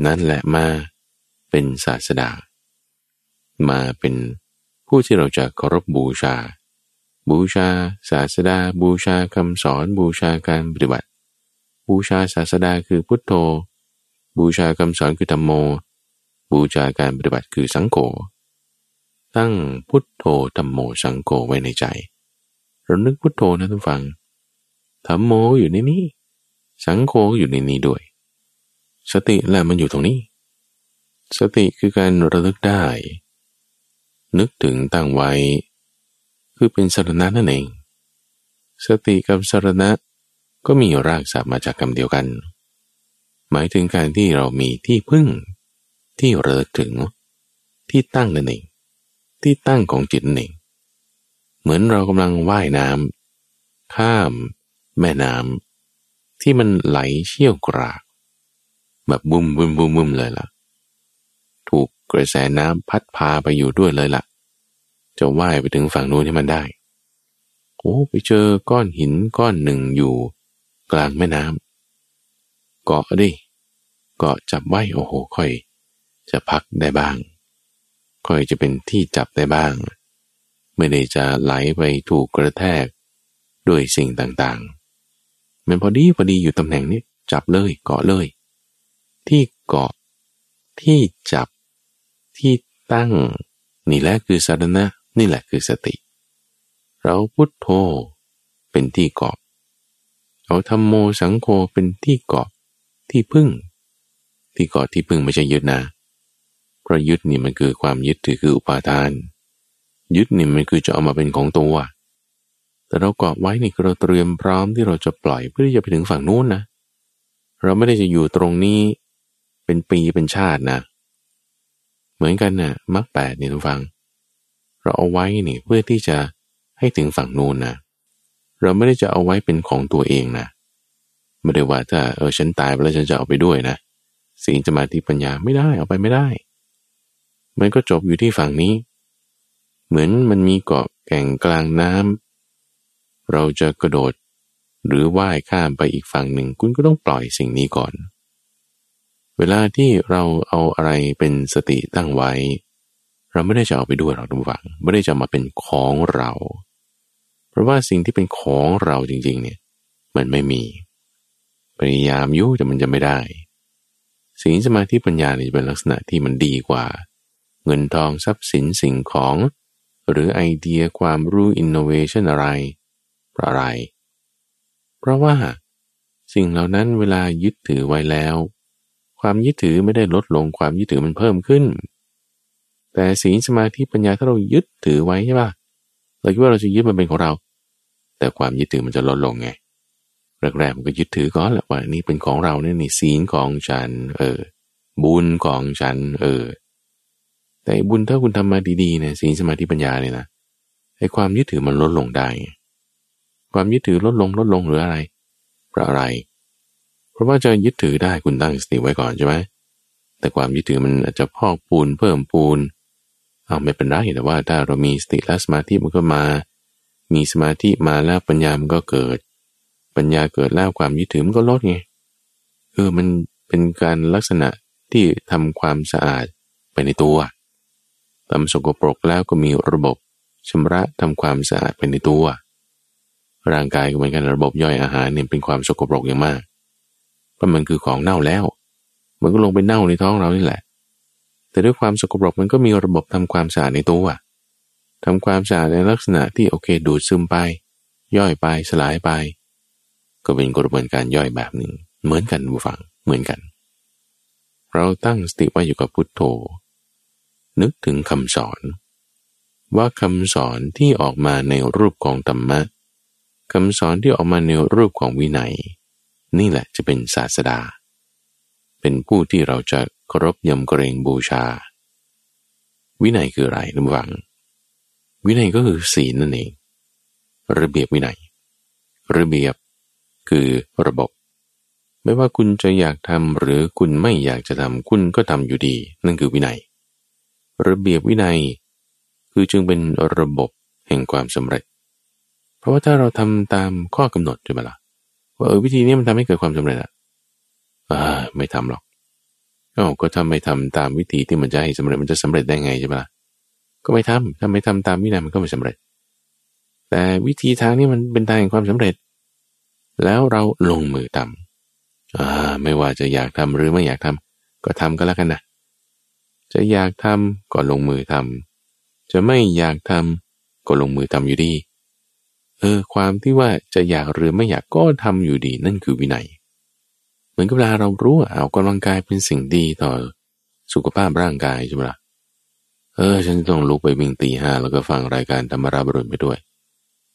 นั่นแหละมาเป็นศาสดา มาเป็นผู้ที่เราจะเคารพบูชา บูชาศาสดา บูชาคำสอน บูชาการปฏิบัติ บูชาศาสดาคือพุทโธ บูชาคำสอนคือธรรมโม บูชาการปฏิบัติคือสังโฆตั้งพุทโธธรรมโมสังโฆไว้ในใจเรานึกพุทโธนะทุกฝังธรรมโมอยู่ในนี้ สังโฆอยู่ในนี้ด้วย สติแหละมันอยู่ตรงนี้ สติคือการระลึกได้ นึกถึงตั้งไว้ คือเป็นสรณะนั่นเอง สติกับสรณะก็มีรากศัพท์มาจากคำเดียวกัน หมายถึงการที่เรามีที่พึ่ง ที่ระลึกถึง ที่ตั้งนั่นเองที่ตั้งของจิตนั่นเองเหมือนเรากำลังว่ายน้ำข้าม แม่น้ำที่มันไหลเชี่ยวกราก แบบบุ้มบุ้มบุ้มบุ้มเลยล่ะ ถูกกระแสน้ำพัดพาไปอยู่ด้วยเลยล่ะ จะว่ายไปถึงฝั่งนู้นที่มันได้โอ้ไปเจอก้อนหินก้อนหนึ่งอยู่ กลางแม่น้ำเกาะดิ เกาะจับไว้โอ้โหค่อย จะพักได้บ้าง ค่อยจะเป็นที่จับได้บ้าง ไม่ได้จะไหลไปถูกกระแทกด้วยสิ่งต่างๆ มันพอดีพอดีอยู่ตำแหน่งนี้จับเลยเกาะเลย ที่เกาะ ที่จับ ที่ตั้ง นี่แหละคือสารณะ นี่แหละคือสติ เราพุทโธเป็นที่เกาะเราธรรมโมสังโฆเป็นที่เกาะที่พึ่ง ที่เกาะที่พึ่งไม่ใช่ยึดนะ เพราะยึดนี่มันคือความยึดถือคืออุปาทาน ยึดนี่มันคือจะเอามาเป็นของตัว แต่เราเกาะไว้นี่คือเราเตรียมพร้อมที่เราจะปล่อยเพื่อที่จะไปถึงฝั่งนู้นนะ เราไม่ได้จะอยู่ตรงนี้เป็นปีเป็นชาตินะ เหมือนกันนะ่ะมรรคแปดนี่ทุกฟัง เราเอาไว้นี่เพื่อที่จะให้ถึงฝั่งนู้นนะ เราไม่ได้จะเอาไว้เป็นของตัวเองนะ ไม่ได้ว่าถ้าเออฉันตายไปแล้วฉันจะเอาไปด้วยนะ สิ่งจะมาที่ปัญญาไม่ได้เอาไปไม่ได้ มันก็จบอยู่ที่ฝั่งนี้ เหมือนมันมีเกาะแก่งกลางน้ำเราจะกระโดด หรือว่ายข้ามไปอีกฝั่งหนึ่ง คุณก็ต้องปล่อยสิ่งนี้ก่อน เวลาที่เราเอาอะไรเป็นสติตั้งไว้ เราไม่ได้จะเอาไปด้วยเราทุกฝังไม่ได้จะมาเป็นของเรา เพราะว่าสิ่งที่เป็นของเราจริง ๆ เนี่ย มันไม่มีพยายามยุ่แต่มันจะไม่ได้ สิ่งสมาธิปัญญาเนี่ยเป็นลักษณะที่มันดีกว่า เงินทองทรัพย์สินสิ่งของ หรือไอเดียความรู้อินโนเวชันอะไรเพราะอะไร เพราะว่า สิ่งเหล่านั้นเวลายึดถือไว้แล้ว ความยึดถือไม่ได้ลดลงความยึดถือมันเพิ่มขึ้น แต่ศีลสมาธิปัญญาถ้าเรายึดถือไว้ใช่ปะเราคิดว่าเราจะยึดมันเป็นของเรา แต่ความยึดถือมันจะลดลงไง แรกๆมันก็ยึดถือก่อนแหละว่านี่เป็นของเราเนี่ยนี่ศีลของฉัน เออ บุญของฉัน เออ แต่บุญถ้าคุณทำมาดีๆเนี่ยศีลสมาธิปัญญาเนี่ยนะไอ้ความยึดถือมันลดลงได้ ความยึดถือลดลงลดลงหรืออะไรเพราะอะไร เพราะว่าจะยึดถือได้คุณตั้งสติไว้ก่อนใช่ไหมแต่ความยึดถือมันอาจจะพอกปูนเพิ่มปูนเอาไม่เป็นไรแต่ว่าถ้าเรามีสติและสมาธิมันก็มา มีสมาธิมาแล้วปัญญามันก็เกิด ปัญญาเกิดแล้วความยึดถือมันก็ลดไงเออมันเป็นการลักษณะที่ทำความสะอาดไปในตัวทำสกปรกแล้วก็มีระบบชำระทำความสะอาดไปในตัว ร่างกายก็เหมือนกันระบบย่อยอาหารเนี่ยเป็นความสกปรกอย่างมาก เพราะมันคือของเน่าแล้วมันก็ลงไปเน่าในท้องเรานี่แหละ แต่ด้วยความสกปรกมันก็มีระบบทำความสะอาดในตัวทำความสะอาดในลักษณะที่โอเค ดูดซึมไป ย่อยไปสลายไป ก็เป็นกระบวนการย่อยแบบหนึ่ง เหมือนกันบูฟังเหมือนกัน เราตั้งสติไว้อยู่กับพุทโธ นึกถึงคำสอน ว่าคำสอนที่ออกมาในรูปของธรรมะคำสอนที่ออกมาในรูปของวินัย นี่แหละจะเป็นศาสดา เป็นผู้ที่เราจะเคารพยำเกรงบูชา วินัยคืออะไรนะบัง วินัยก็คือศีลนั่นเอง ระเบียบวินัย ระเบียบ คือระบบ ไม่ว่าคุณจะอยากทำหรือคุณไม่อยากจะทำคุณก็ทำอยู่ดี นั่นคือวินัย ระเบียบวินัย คือจึงเป็นระบบแห่งความสำเร็จ เพราะว่าถ้าเราทำตามข้อกำหนดใช่ไหมละ่ะว่าเออวิธีนี้มันทำให้เกิดความสำเร็จอะอ่าไม่ทำหรอกอ้าก็ทำไม่ทำตามวิธีที่มันจะให้สำเร็จมันจะสำเร็จได้ไงใช่ไหมล่ะก็ไม่ทำถ้าไม่ทำตามวินัยมันก็ไม่สำเร็จ แต่วิธีทางนี้มันเป็นทางแห่งความสำเร็จ แล้วเราลงมือทำอ่าไม่ว่าจะอยากทำหรือไม่อยากทำก็ทำก็แล้วกันนะจะอยากทำก็ลงมือทำจะไม่อยากทำก็ลงมือทำอยู่ดีเออความที่ว่าจะอยากหรือไม่อยากก็ทำอยู่ดี นั่นคือวินัย เหมือนกับเวลาเรารู้ว่าเอากำลังกายเป็นสิ่งดีต่อสุขภาพร่างกายใช่ไหมละ่ะเออ ฉันต้องลุกไปวิ่งตีห้าแล้วก็ฟังรายการธรรมราบรุนไปด้วย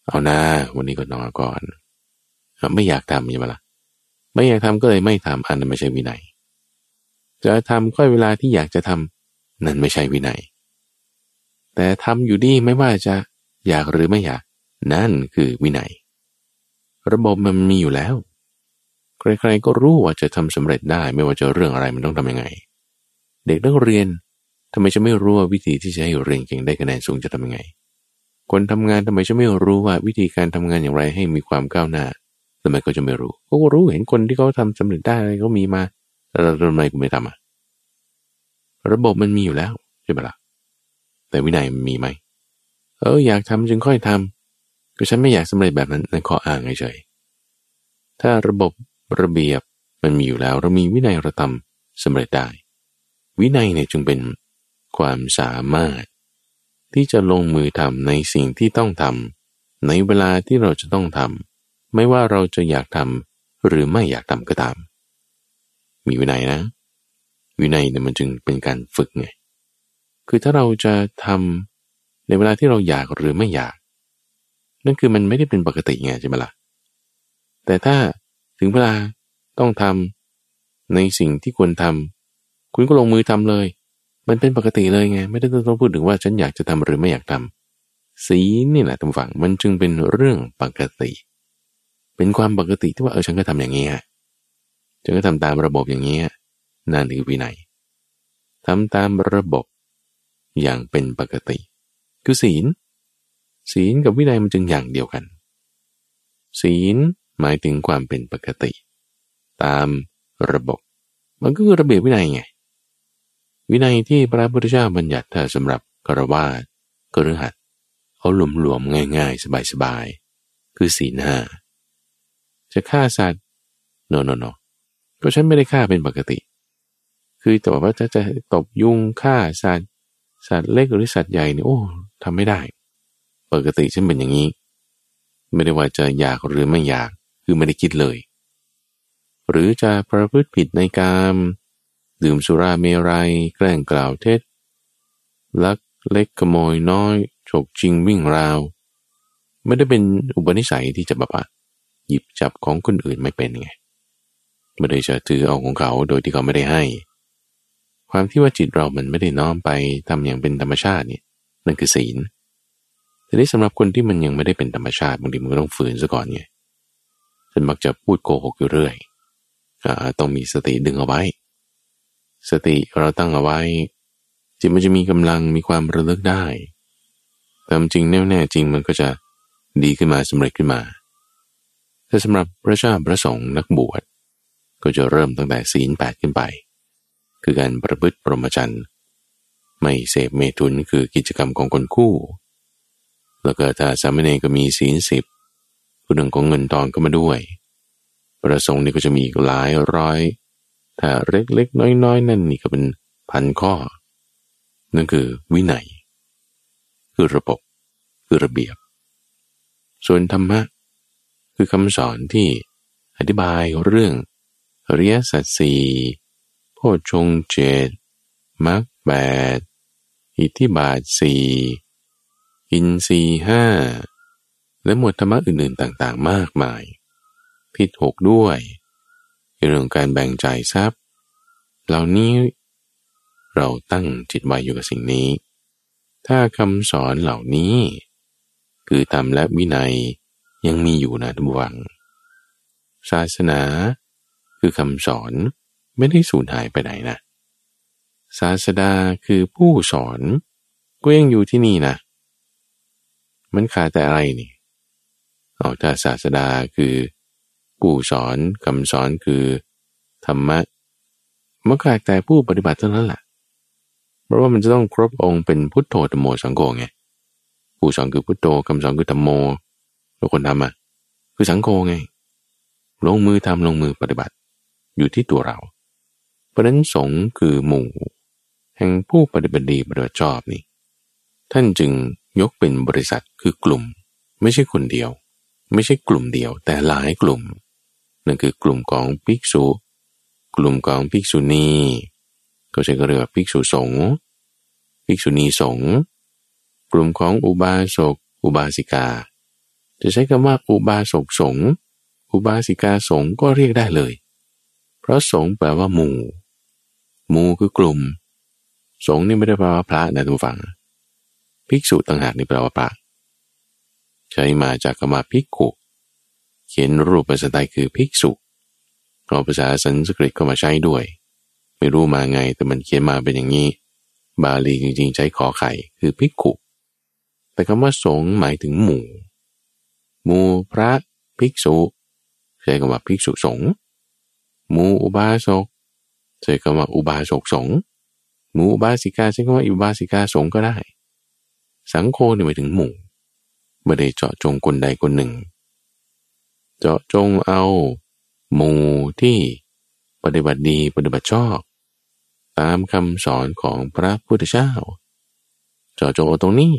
เอาหน้าวันนี้ก็นอนก่อน ไม่อยากทำใช่ไหมล่ะไม่อยากทำก็เลยไม่ทำอันนั้นไม่ใช่วินัยจะทำก็เวลาที่อยากจะทำนั่นไม่ใช่วินัย แต่ทำอยู่ดีไม่ว่าจะอยากหรือไม่อยาก นั่นคือวินัย ระบบมันมีอยู่แล้ว ใครๆก็รู้ว่าจะทำสำเร็จได้ ไม่ว่าจะเรื่องอะไรมันต้องทำยังไง เด็กนักเรียนทำไมจะไม่รู้ว่าวิธีที่จะให้เรียนเก่งได้คะแนนสูงจะทำยังไง คนทำงานทำไมจะไม่รู้ว่าวิธีการทำงานอย่างไรให้มีความก้าวหน้า ทำไมก็จะไม่รู้เขาก็รู้เห็นคนที่เขาทาสำเร็จได้เขามีมาเราทำไมกูไม่ทำอะระบบมันมีอยู่แล้วใช่ไหมล่ะแต่วินัยมันมีไหมเอออยากทำจึงค่อยทำก็ฉันไม่อยากสำเร็จแบบนั้นนั่นข้ออ้างเฉยถ้าระบบระเบียบมันมีอยู่แล้ว เรามีวินัยเราทำสำเร็จได้ วินัยเนี่ยจึงเป็นความสามารถ ที่จะลงมือทำในสิ่งที่ต้องทำในเวลาที่เราจะต้องทำ ไม่ว่าเราจะอยากทำหรือไม่อยากทำก็ตาม มีวินัยนะ วินัยเนี่ยมันจึงเป็นการฝึกไง คือถ้าเราจะทำในเวลาที่เราอยากหรือไม่อยาก นั่นคือมันไม่ได้เป็นปกติไงใช่ไหมละ่ะ แต่ถ้าถึงเวลาต้องทำในสิ่งที่ควรทำคุณก็ลงมือทำเลย มันเป็นปกติเลยไง ไม่ได้ต้องพูดถึงว่าฉันอยากจะทำหรือไม่อยากทำสีนี่แหละทุกฝั่งมันจึงเป็นเรื่องปกติ เป็นความปกติที่ว่าเออฉันก็ทำอย่างนี้ฉันก็ทำตามระบบอย่างนี้นั่นคือวินัยทำตามระบบอย่างเป็นปกติ คือศีล ศีลกับวินัยมันจึงอย่างเดียวกัน ศีลหมายถึงความเป็นปกติ ตามระบบ มันก็คือระเบียบวินัยไง วินัยที่พระพุทธเจ้าบัญญัติถ้าสำหรับกรวาสกฤหัสเขาหลวมหลวมง่าย ๆ สบายๆคือศีลห้า จะฆ่าสัตว์โนโนโนก็ฉันไม่ได้ฆ่าเป็นปกติ คือแต่ว่าจะจะตบยุงฆ่าสัตว์สัตว์เล็กหรือสัตว์ใหญ่เนี่ยโอ้ทำไม่ได้ ปกติฉันเป็นอย่างนี้ ไม่ได้ว่าจะอยากหรือไม่อยากคือไม่ได้คิดเลย หรือจะประพฤติผิดในการดื่มสุราเมรัยแกล้งกล่าวเท็จ ลักเล็กขโมยน้อยฉกจริงวิ่งราว ไม่ได้เป็นอุปนิสัยที่จะแบบ หยิบจับของคนอื่นไม่เป็นไงไม่ได้จะถือเอาของเขาโดยที่เขาไม่ได้ให้ ความที่ว่าจิตเรามันไม่ได้น้อมไปทำอย่างเป็นธรรมชาตินี่นั่นคือศีลแต่นี้สำหรับคนที่มันยังไม่ได้เป็นธรรมชาติบางทีมันก็ต้องฝืนซะก่อนไงฉันมักจะพูดโกหกอยู่เรื่อยต้องมีสติดึงเอาไว้ สติเราตั้งเอาไว้ จิตมันจะมีกำลังมีความระลึกได้แต่จริงแน่แน่จริงมันก็จะดีขึ้นมาสำเร็จขึ้นมา แต่สำหรับพระเจ้าพระสงฆ์นักบวชก็จะเริ่มตั้งแต่ศีลแปดขึ้นไป คือการประพฤติปรมจันทร์ไม่เสพเมตุนคือกิจกรรมของคนคู่ แล้วก็ถ้าสามเณรก็มีศีลสิบผู้หนึ่งของเงินทองก็มาด้วย ประสงค์นี่ก็จะมีหลายร้อย ถ้าเล็กๆน้อยๆ นั่นนี่ก็เป็นพันข้อ นั่นคือวินัย คือระบบ คือระเบียบ ส่วนธรรมะ คือคำสอนที่อธิบายเรื่องอริยสัจสี่โพชงเจดมรรคแปดอิทธิบาทสี่อินทรีห้าและหมวดธรรมะอื่นๆต่างๆ มากมายพิษหกด้วยเรื่องการแบ่งจ่ายทรัพย์ เหล่านี้เราตั้งจิตไว้อยู่กับสิ่งนี้ ถ้าคำสอนเหล่านี้ คือธรรมและวินัย ยังมีอยู่นะทุกวัง ศาสนาคือคำสอนไม่ได้สูญหายไปไหนนะ ศาสดาคือผู้สอนก็ยังอยู่ที่นี่นะ มันขาดแต่อะไรนี่เอาถ้าศาสดาคือผู้สอนคำสอนคือธรรมะมันขาดแต่ผู้ปฏิบัติเท่านั้นแหละเพราะว่ามันจะต้องครบองค์เป็นพุทโธธรรมโมสังโฆไงผู้สอนคือพุทโธคำสอนคือธรรมโม แล้วคนทำอะคือสังโฆไง ลงมือทำลงมือปฏิบัติ อยู่ที่ตัวเรา เพราะนั้นสงคือหมู่ แห่งผู้ปฏิบัติดีปฏิบัติชอบนี่ ท่านจึงยกเป็นบริษัทคือกลุ่ม ไม่ใช่คนเดียว ไม่ใช่กลุ่มเดียว แต่หลายกลุ่ม นั่นคือกลุ่มของภิกษุ กลุ่มของภิกษุณีก็ใช้ก็เรียกว่าภิกษุสงฆ์ภิกษุณีสงฆ์กลุ่มของอุบาสกอุบาสิกา จะใช้คำว่าอุบาสกสงฆ์อุบาสิกาสงฆ์ก็เรียกได้เลย เพราะสงฆ์แปลว่าหมู่ หมู่คือกลุ่ม สงฆ์นี่ไม่ได้แปลว่าพระนะทุกฝัง ภิกษุต่างหากนี่แปลว่าพระใช้มาจากคำว่าภิกขุ เขียนรูปภาษาไทยคือภิกษุเอาภาษาสันสกฤตก็มาใช้ด้วย ไม่รู้มาไงแต่มันเขียนมาเป็นอย่างนี้ บาลีจริงๆ ใช้ขอไข่คือภิกขุ แต่คำว่าสงหมายถึงหมู่ หมู่พระภิกษุ ใช้คำว่าภิกษุสงฆ์หมู่อุบาสกใช้คำว่าอุบาสกสงฆ์หมู่อุบาสิกาใช้คำว่าอุบาสิกาสงฆ์ก็ได้ สังโฆเนี่ยหมายถึงหมู่ไม่ได้เจาะจงคนใดคนหนึ่ง เจาะจงเอา หมู่ที่ปฏิบัติดีปฏิบัติชอบ ตามคำสอนของพระพุทธเจ้า เจาะจงเอาตรงนี้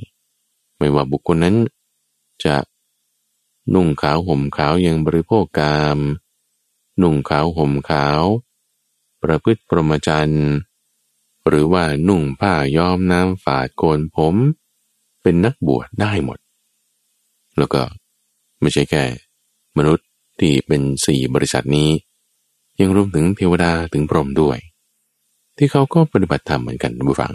ไม่ว่าบุคคลนั้นจะ นุ่งขาวห่มขาวยังบริโภคกาม นุ่งขาวห่มขาว ประพฤติปรมจันทร์หรือว่านุ่งผ้าย้อมน้ำฝาดโกนผม เป็นนักบวชได้หมด แล้วก็ไม่ใช่แค่มนุษย์ที่เป็นสี่บริษัทนี้ ยังรวมถึงเทวดาถึงพรหมด้วย ที่เขาก็ปฏิบัติธรรมเหมือนกันนะบุฟัง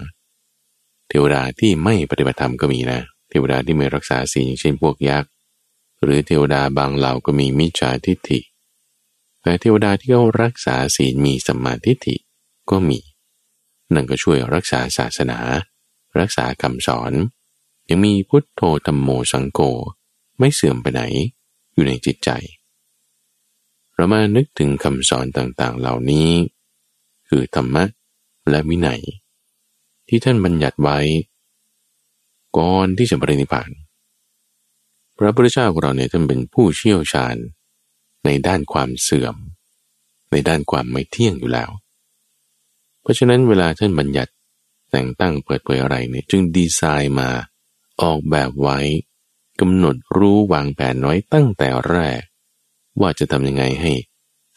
เทวดาที่ไม่ปฏิบัติธรรมก็มีนะ เทวดาที่ไม่รักษาศีลเช่นพวกยักษ์ หรือเทวดาบางเหล่าก็มีมิจฉาทิฏฐิแต่เทวดาที่เขารักษาศีลมีสัมมาทิฏฐิก็มี นั่นก็ช่วยรักษาศาสนา รักษาคำสอน ยังมีพุทโธธรรมโมสังโกไม่เสื่อมไปไหนอยู่ในจิตใจ เรามานึกถึงคำสอนต่างๆเหล่านี้ คือธรรมะและวินัย ที่ท่านบัญญัติไว้ ก่อนที่จะปรินิพพาน พระพุทธเจ้าของเราเนี่ยท่านเป็นผู้เชี่ยวชาญ ในด้านความเสื่อม ในด้านความไม่เที่ยงอยู่แล้ว เพราะฉะนั้นเวลาท่านบัญญัติแต่งตั้งเปิดเผยอะไรเนี่ยจึงดีไซน์มาออกแบบไว้กำหนดรู้วางแผนน้อยตั้งแต่แรก ว่าจะทำยังไงให้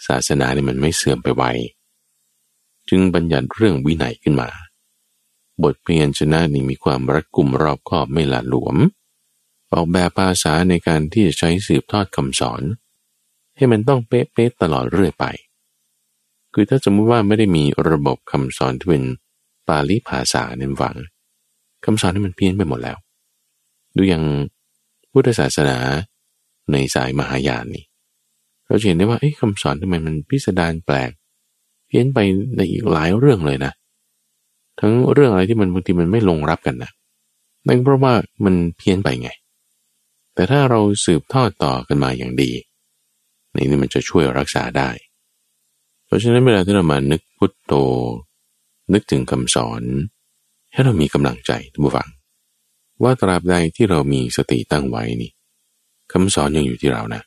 ศาสนาเนี่ยมันไม่เสื่อมไปไวจึงบัญญัติเรื่องวินัยขึ้นมา บทเพียนชนะนี่มีความรัดกุมรอบคอบไม่หละหลวม ออกแบบภาษาในการที่จะใช้สืบทอดคำสอน ให้มันต้องเป๊ะๆตลอดเรื่อยไป คือถ้าสมมติว่าไม่ได้มีระบบคำสอนที่เป็นปาลีภาษาเนี่ยฟังคำสอนนี่มันเพี้ยนไปหมดแล้ว ดูอย่างพุทธศาสนาในสายมหายานนี่เราเห็นได้ว่าคำสอนทำไมมันพิสดารแปลก เพี้ยนไปในอีกหลายเรื่องเลยนะ ทั้งเรื่องอะไรที่มันบางทีมันไม่ลงรับกันนะนั่นเพราะว่ามันเพี้ยนไปไง แต่ถ้าเราสืบทอดต่อกันมาอย่างดีในนี้มันจะช่วยรักษาได้ เพราะฉะนั้นเวลาที่เรามานึกพุทโธนึกถึงคำสอน ให้เรามีกำลังใจทุกฝัง ว่าตราบใดที่เรามีสติตั้งไว้นี่คำสอนยังอยู่ที่เรานะ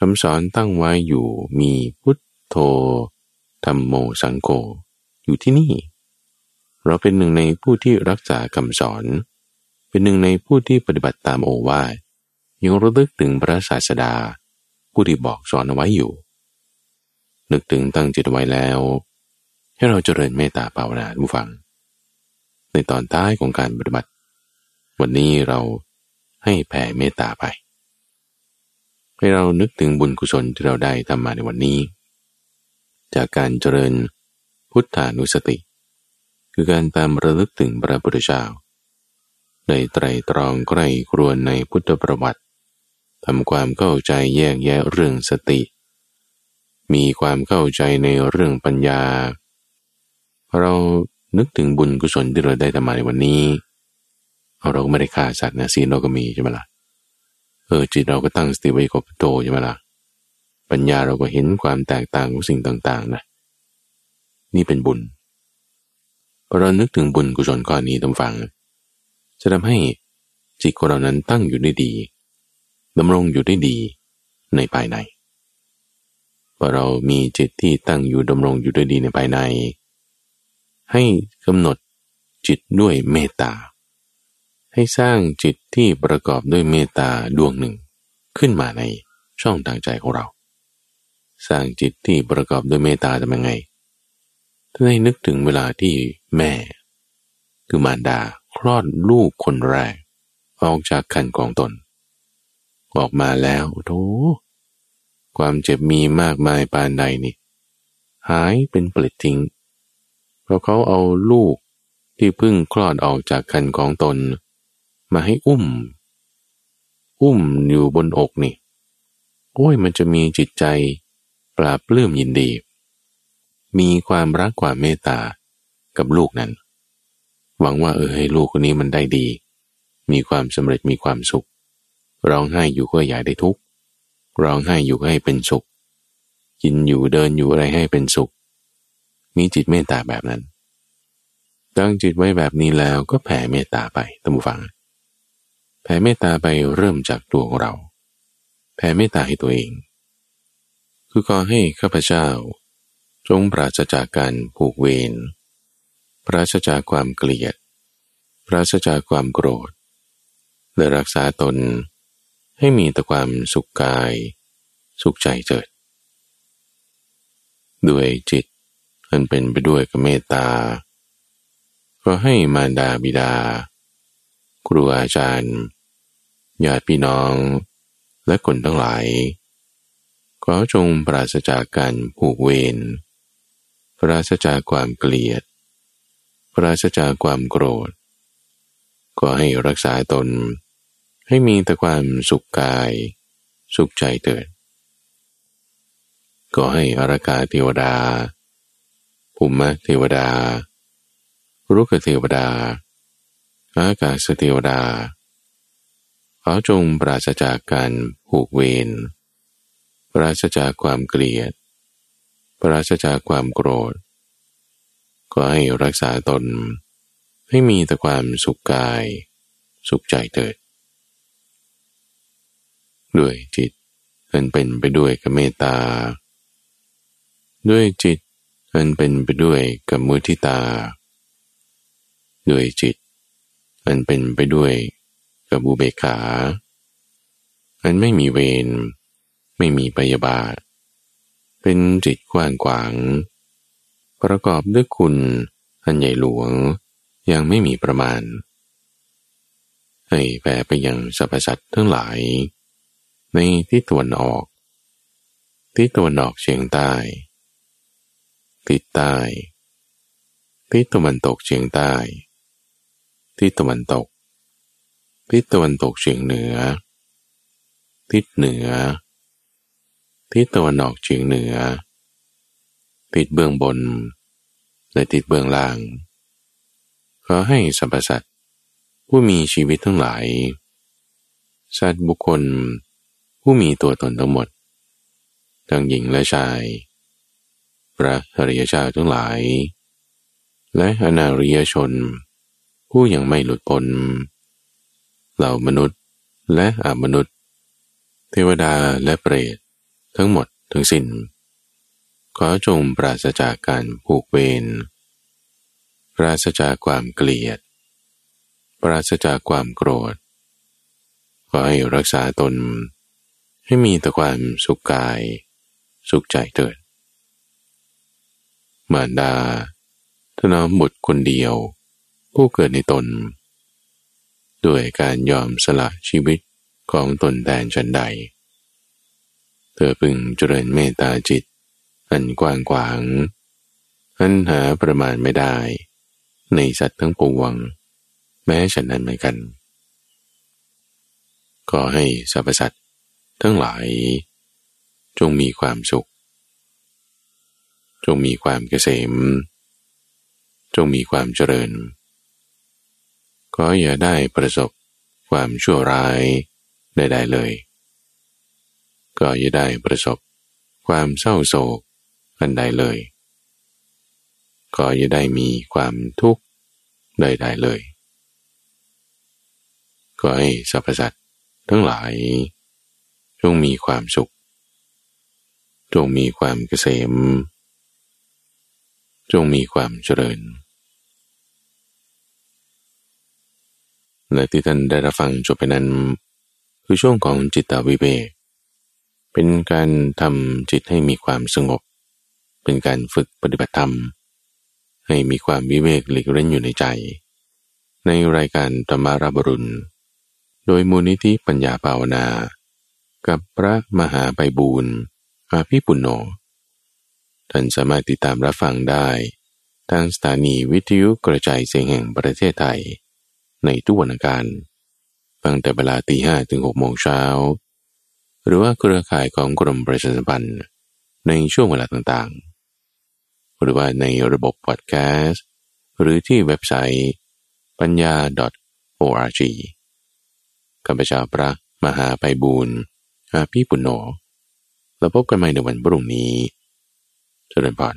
คำสอนตั้งไว้อยู่มีพุทโธธธรรมโมสังโฆอยู่ที่นี่ เราเป็นหนึ่งในผู้ที่รักษาคำสอน เป็นหนึ่งในผู้ที่ปฏิบัติตามโอวาทยังระลึกถึงพระศาสดา ผู้ที่บอกสอนเอาไว้อยู่ นึกถึงตั้งจิตไว้แล้ว ให้เราเจริญเมตตาภาวนาผู้ฟัง ในตอนท้ายของการปฏิบัติ วันนี้เราให้แผ่เมตตาไป ให้เรานึกถึงบุญกุศลที่เราได้ทำมาในวันนี้ จากการเจริญพุทธานุสติ คือการตามระลึกถึงพระพุทธเจ้า ในไตรตรองใกล้ครวนในพุทธประวัติทำความเข้าใจแยกแยะเรื่องสติ มีความเข้าใจในเรื่องปัญญา เรานึกถึงบุญกุศลที่เราได้ทำมาในวันนี้ เราก็ไม่ได้ฆ่าสัตว์นะศีลเราก็มีใช่ไหมละ่ะเออจิตเราก็ตั้งสติไว้กับโตใช่ไหมละ่ะปัญญาเราก็เห็นความแตกต่างของสิ่งต่าง ๆ นะ นี่เป็นบุญพอเรานึกถึงบุญกุศลก้อนี้ต้องฟัง จะทำให้จิตของเรานั้นตั้งอยู่ได้ดีดำรงอยู่ได้ดีในภายในพอเรามีจิตที่ตั้งอยู่ดำรงอยู่ได้ดีในภายใน ให้กำหนดจิตด้วยเมตตา ให้สร้างจิตที่ประกอบด้วยเมตตาดวงหนึ่ง ขึ้นมาในช่องทางใจของเรา สร้างจิตที่ประกอบด้วยเมตตาทำยังไงถ้าให้นึกถึงเวลาที่แม่ คือมารดา คลอดลูกคนแรก ออกจากคันกองตน ออกมาแล้วโธความเจ็บมีมากมายปานใดนี่ หายเป็นปลิดทิ้ง เพราะเขาเอาลูกที่เพิ่งคลอดออกจากคันของตน มาให้อุ้ม อุ้มอยู่บนอกนี่ โอ้ยมันจะมีจิตใจปราบเลื่อมยินดี มีความรักความเมตตากับลูกนั้น หวังว่าเออให้ลูกคนนี้มันได้ดี มีความสำเร็จมีความสุข ร้องไห้อยู่ก็อย่าได้ทุกข์ร้องไห้อยู่ให้เป็นสุข กินอยู่เดินอยู่อะไรให้เป็นสุข มีจิตเมตตาแบบนั้น ตั้งจิตไว้แบบนี้แล้วก็แผ่เมตตาไปตั้งฟัง แผ่เมตตาไปเริ่มจากตัวของเรา แผ่เมตตาให้ตัวเอง คือขอให้ข้าพเจ้า จงปราศจากการผูกเวร ปราศจากความเกลียด ปราศจากความโกรธและรักษาตนให้มีแต่ความสุขกาย สุขใจเจิด ด้วยจิตอันเป็นไปด้วยกับเมตตา ก็ให้มารดาบิดา ครูอาจารย์ญาติพี่น้องและคนทั้งหลายขอจงปราศจากการผูกเวรปราศจากความเกลียด ราศจากความโกรธขอให้รักษาตน ให้มีแต่ความสุขกาย สุขใจเถิด ก็ให้อรากาเทวดาภูมิเทวดา รุกเทวดา อากาศเทวดาขอจงปราศจากการผูกเวร ปราศจากความเกลียด ปราศจากความโกรธ ก็ให้รักษาตน ให้มีแต่ความสุขกาย สุขใจเถิด ด้วยจิตอันเป็นไปด้วยกับเมตตา ด้วยจิตอันเป็นไปด้วยกับมุทิตา ด้วยจิตอันเป็นไปด้วยกับอุเบกขา อันไม่มีเวรไม่มีปยาบาท เป็นจิตกว้างขวาง ประกอบด้วยคุณอันใหญ่หลวงยังไม่มีประมาณ ให้แผ่ไปยังสรรพสัตว์ทั้งหลาย ในทิศตะวันออกทิศตะวันออกเฉียงใต้ทิศใต้ทิศตะวันตกเฉียงใต้ทิศตะวันตกทิศตะวันตกเฉียงเหนือ ทิศเหนือทิศตะวันออกเฉียงเหนือ ทิศเบื้องบนและทิศเบื้องล่าง ขอให้สรรพสัตว์ผู้มีชีวิตทั้งหลาย สัตว์บุคคล ผู้มีตัวตนทั้งหมด ทั้งหญิงและชาย พระอริยเจ้าทั้งหลาย และอนาริยชน ผู้ยังไม่หลุดพ้นเหล่ามนุษย์และอมนุษย์ เทวดาและเปรต ทั้งหมดทั้งสิน้น ขอจงปราศจากการผูกเวร ปราศจากความเกลียด ปราศจากความโกรธ ขอให้รักษาตน ให้มีแต่ความสุขกาย สุขใจเถิด มารดาถนอมบุตรคนเดียว ผู้เกิดในตน ด้วยการยอมสละชีวิตของตนแทนฉันใด เธอพึงเจริญเมตตาจิต อันกว้างขวาง อันหาประมาณไม่ได้ ในสัตว์ทั้งปวง แม้ฉันนั้นเหมือนกันขอให้สรรพสัตว์ทั้งหลาย จงมีความสุข จงมีความเกษม จงมีความเจริญขออย่าได้ประสบความชั่วร้ายใดๆเลย ก็อย่าได้ประสบความเศร้าโศก อันใดเลยก็อย่าได้มีความทุกข์ใดๆเลย ก็ให้สรรพสัตว์ทั้งหลายจงมีความสุข จงมีความเกษม จงมีความเจริญและที่ท่านได้รับฟังจบไปนั้น คือช่วงของจิตตวิเวกเป็นการทำจิตให้มีความสงบ เป็นการฝึกปฏิบัติธรรม ให้มีความวิเวกหลีกเล่นอยู่ในใจ ในรายการธรรมาราบรุณ โดยมูลนิธิปัญญาภาวนา กับพระมหาไพบูรณ์อาภิปุณโญท่านสามารถติดตามรับฟังได้ทางสถานีวิทยุกระจายเสียงแห่งประเทศไทย ในทุกวันอังคารตั้งแต่เวลาตีห้ถึงหกโมงเช้า หรือว่าเครือข่ายของกรมประชาสัมพันธ์ในช่วงเวลาต่างๆ หรือว่าในระบบพอดแคสต์หรือที่เว็บไซต์ปัญญา .org ข้าพเจ้าพระมหาไปบูรณ์อาพี่ปุณโญแล้วพบกันใหม่ในวันพรุ่งนี้เจริญพร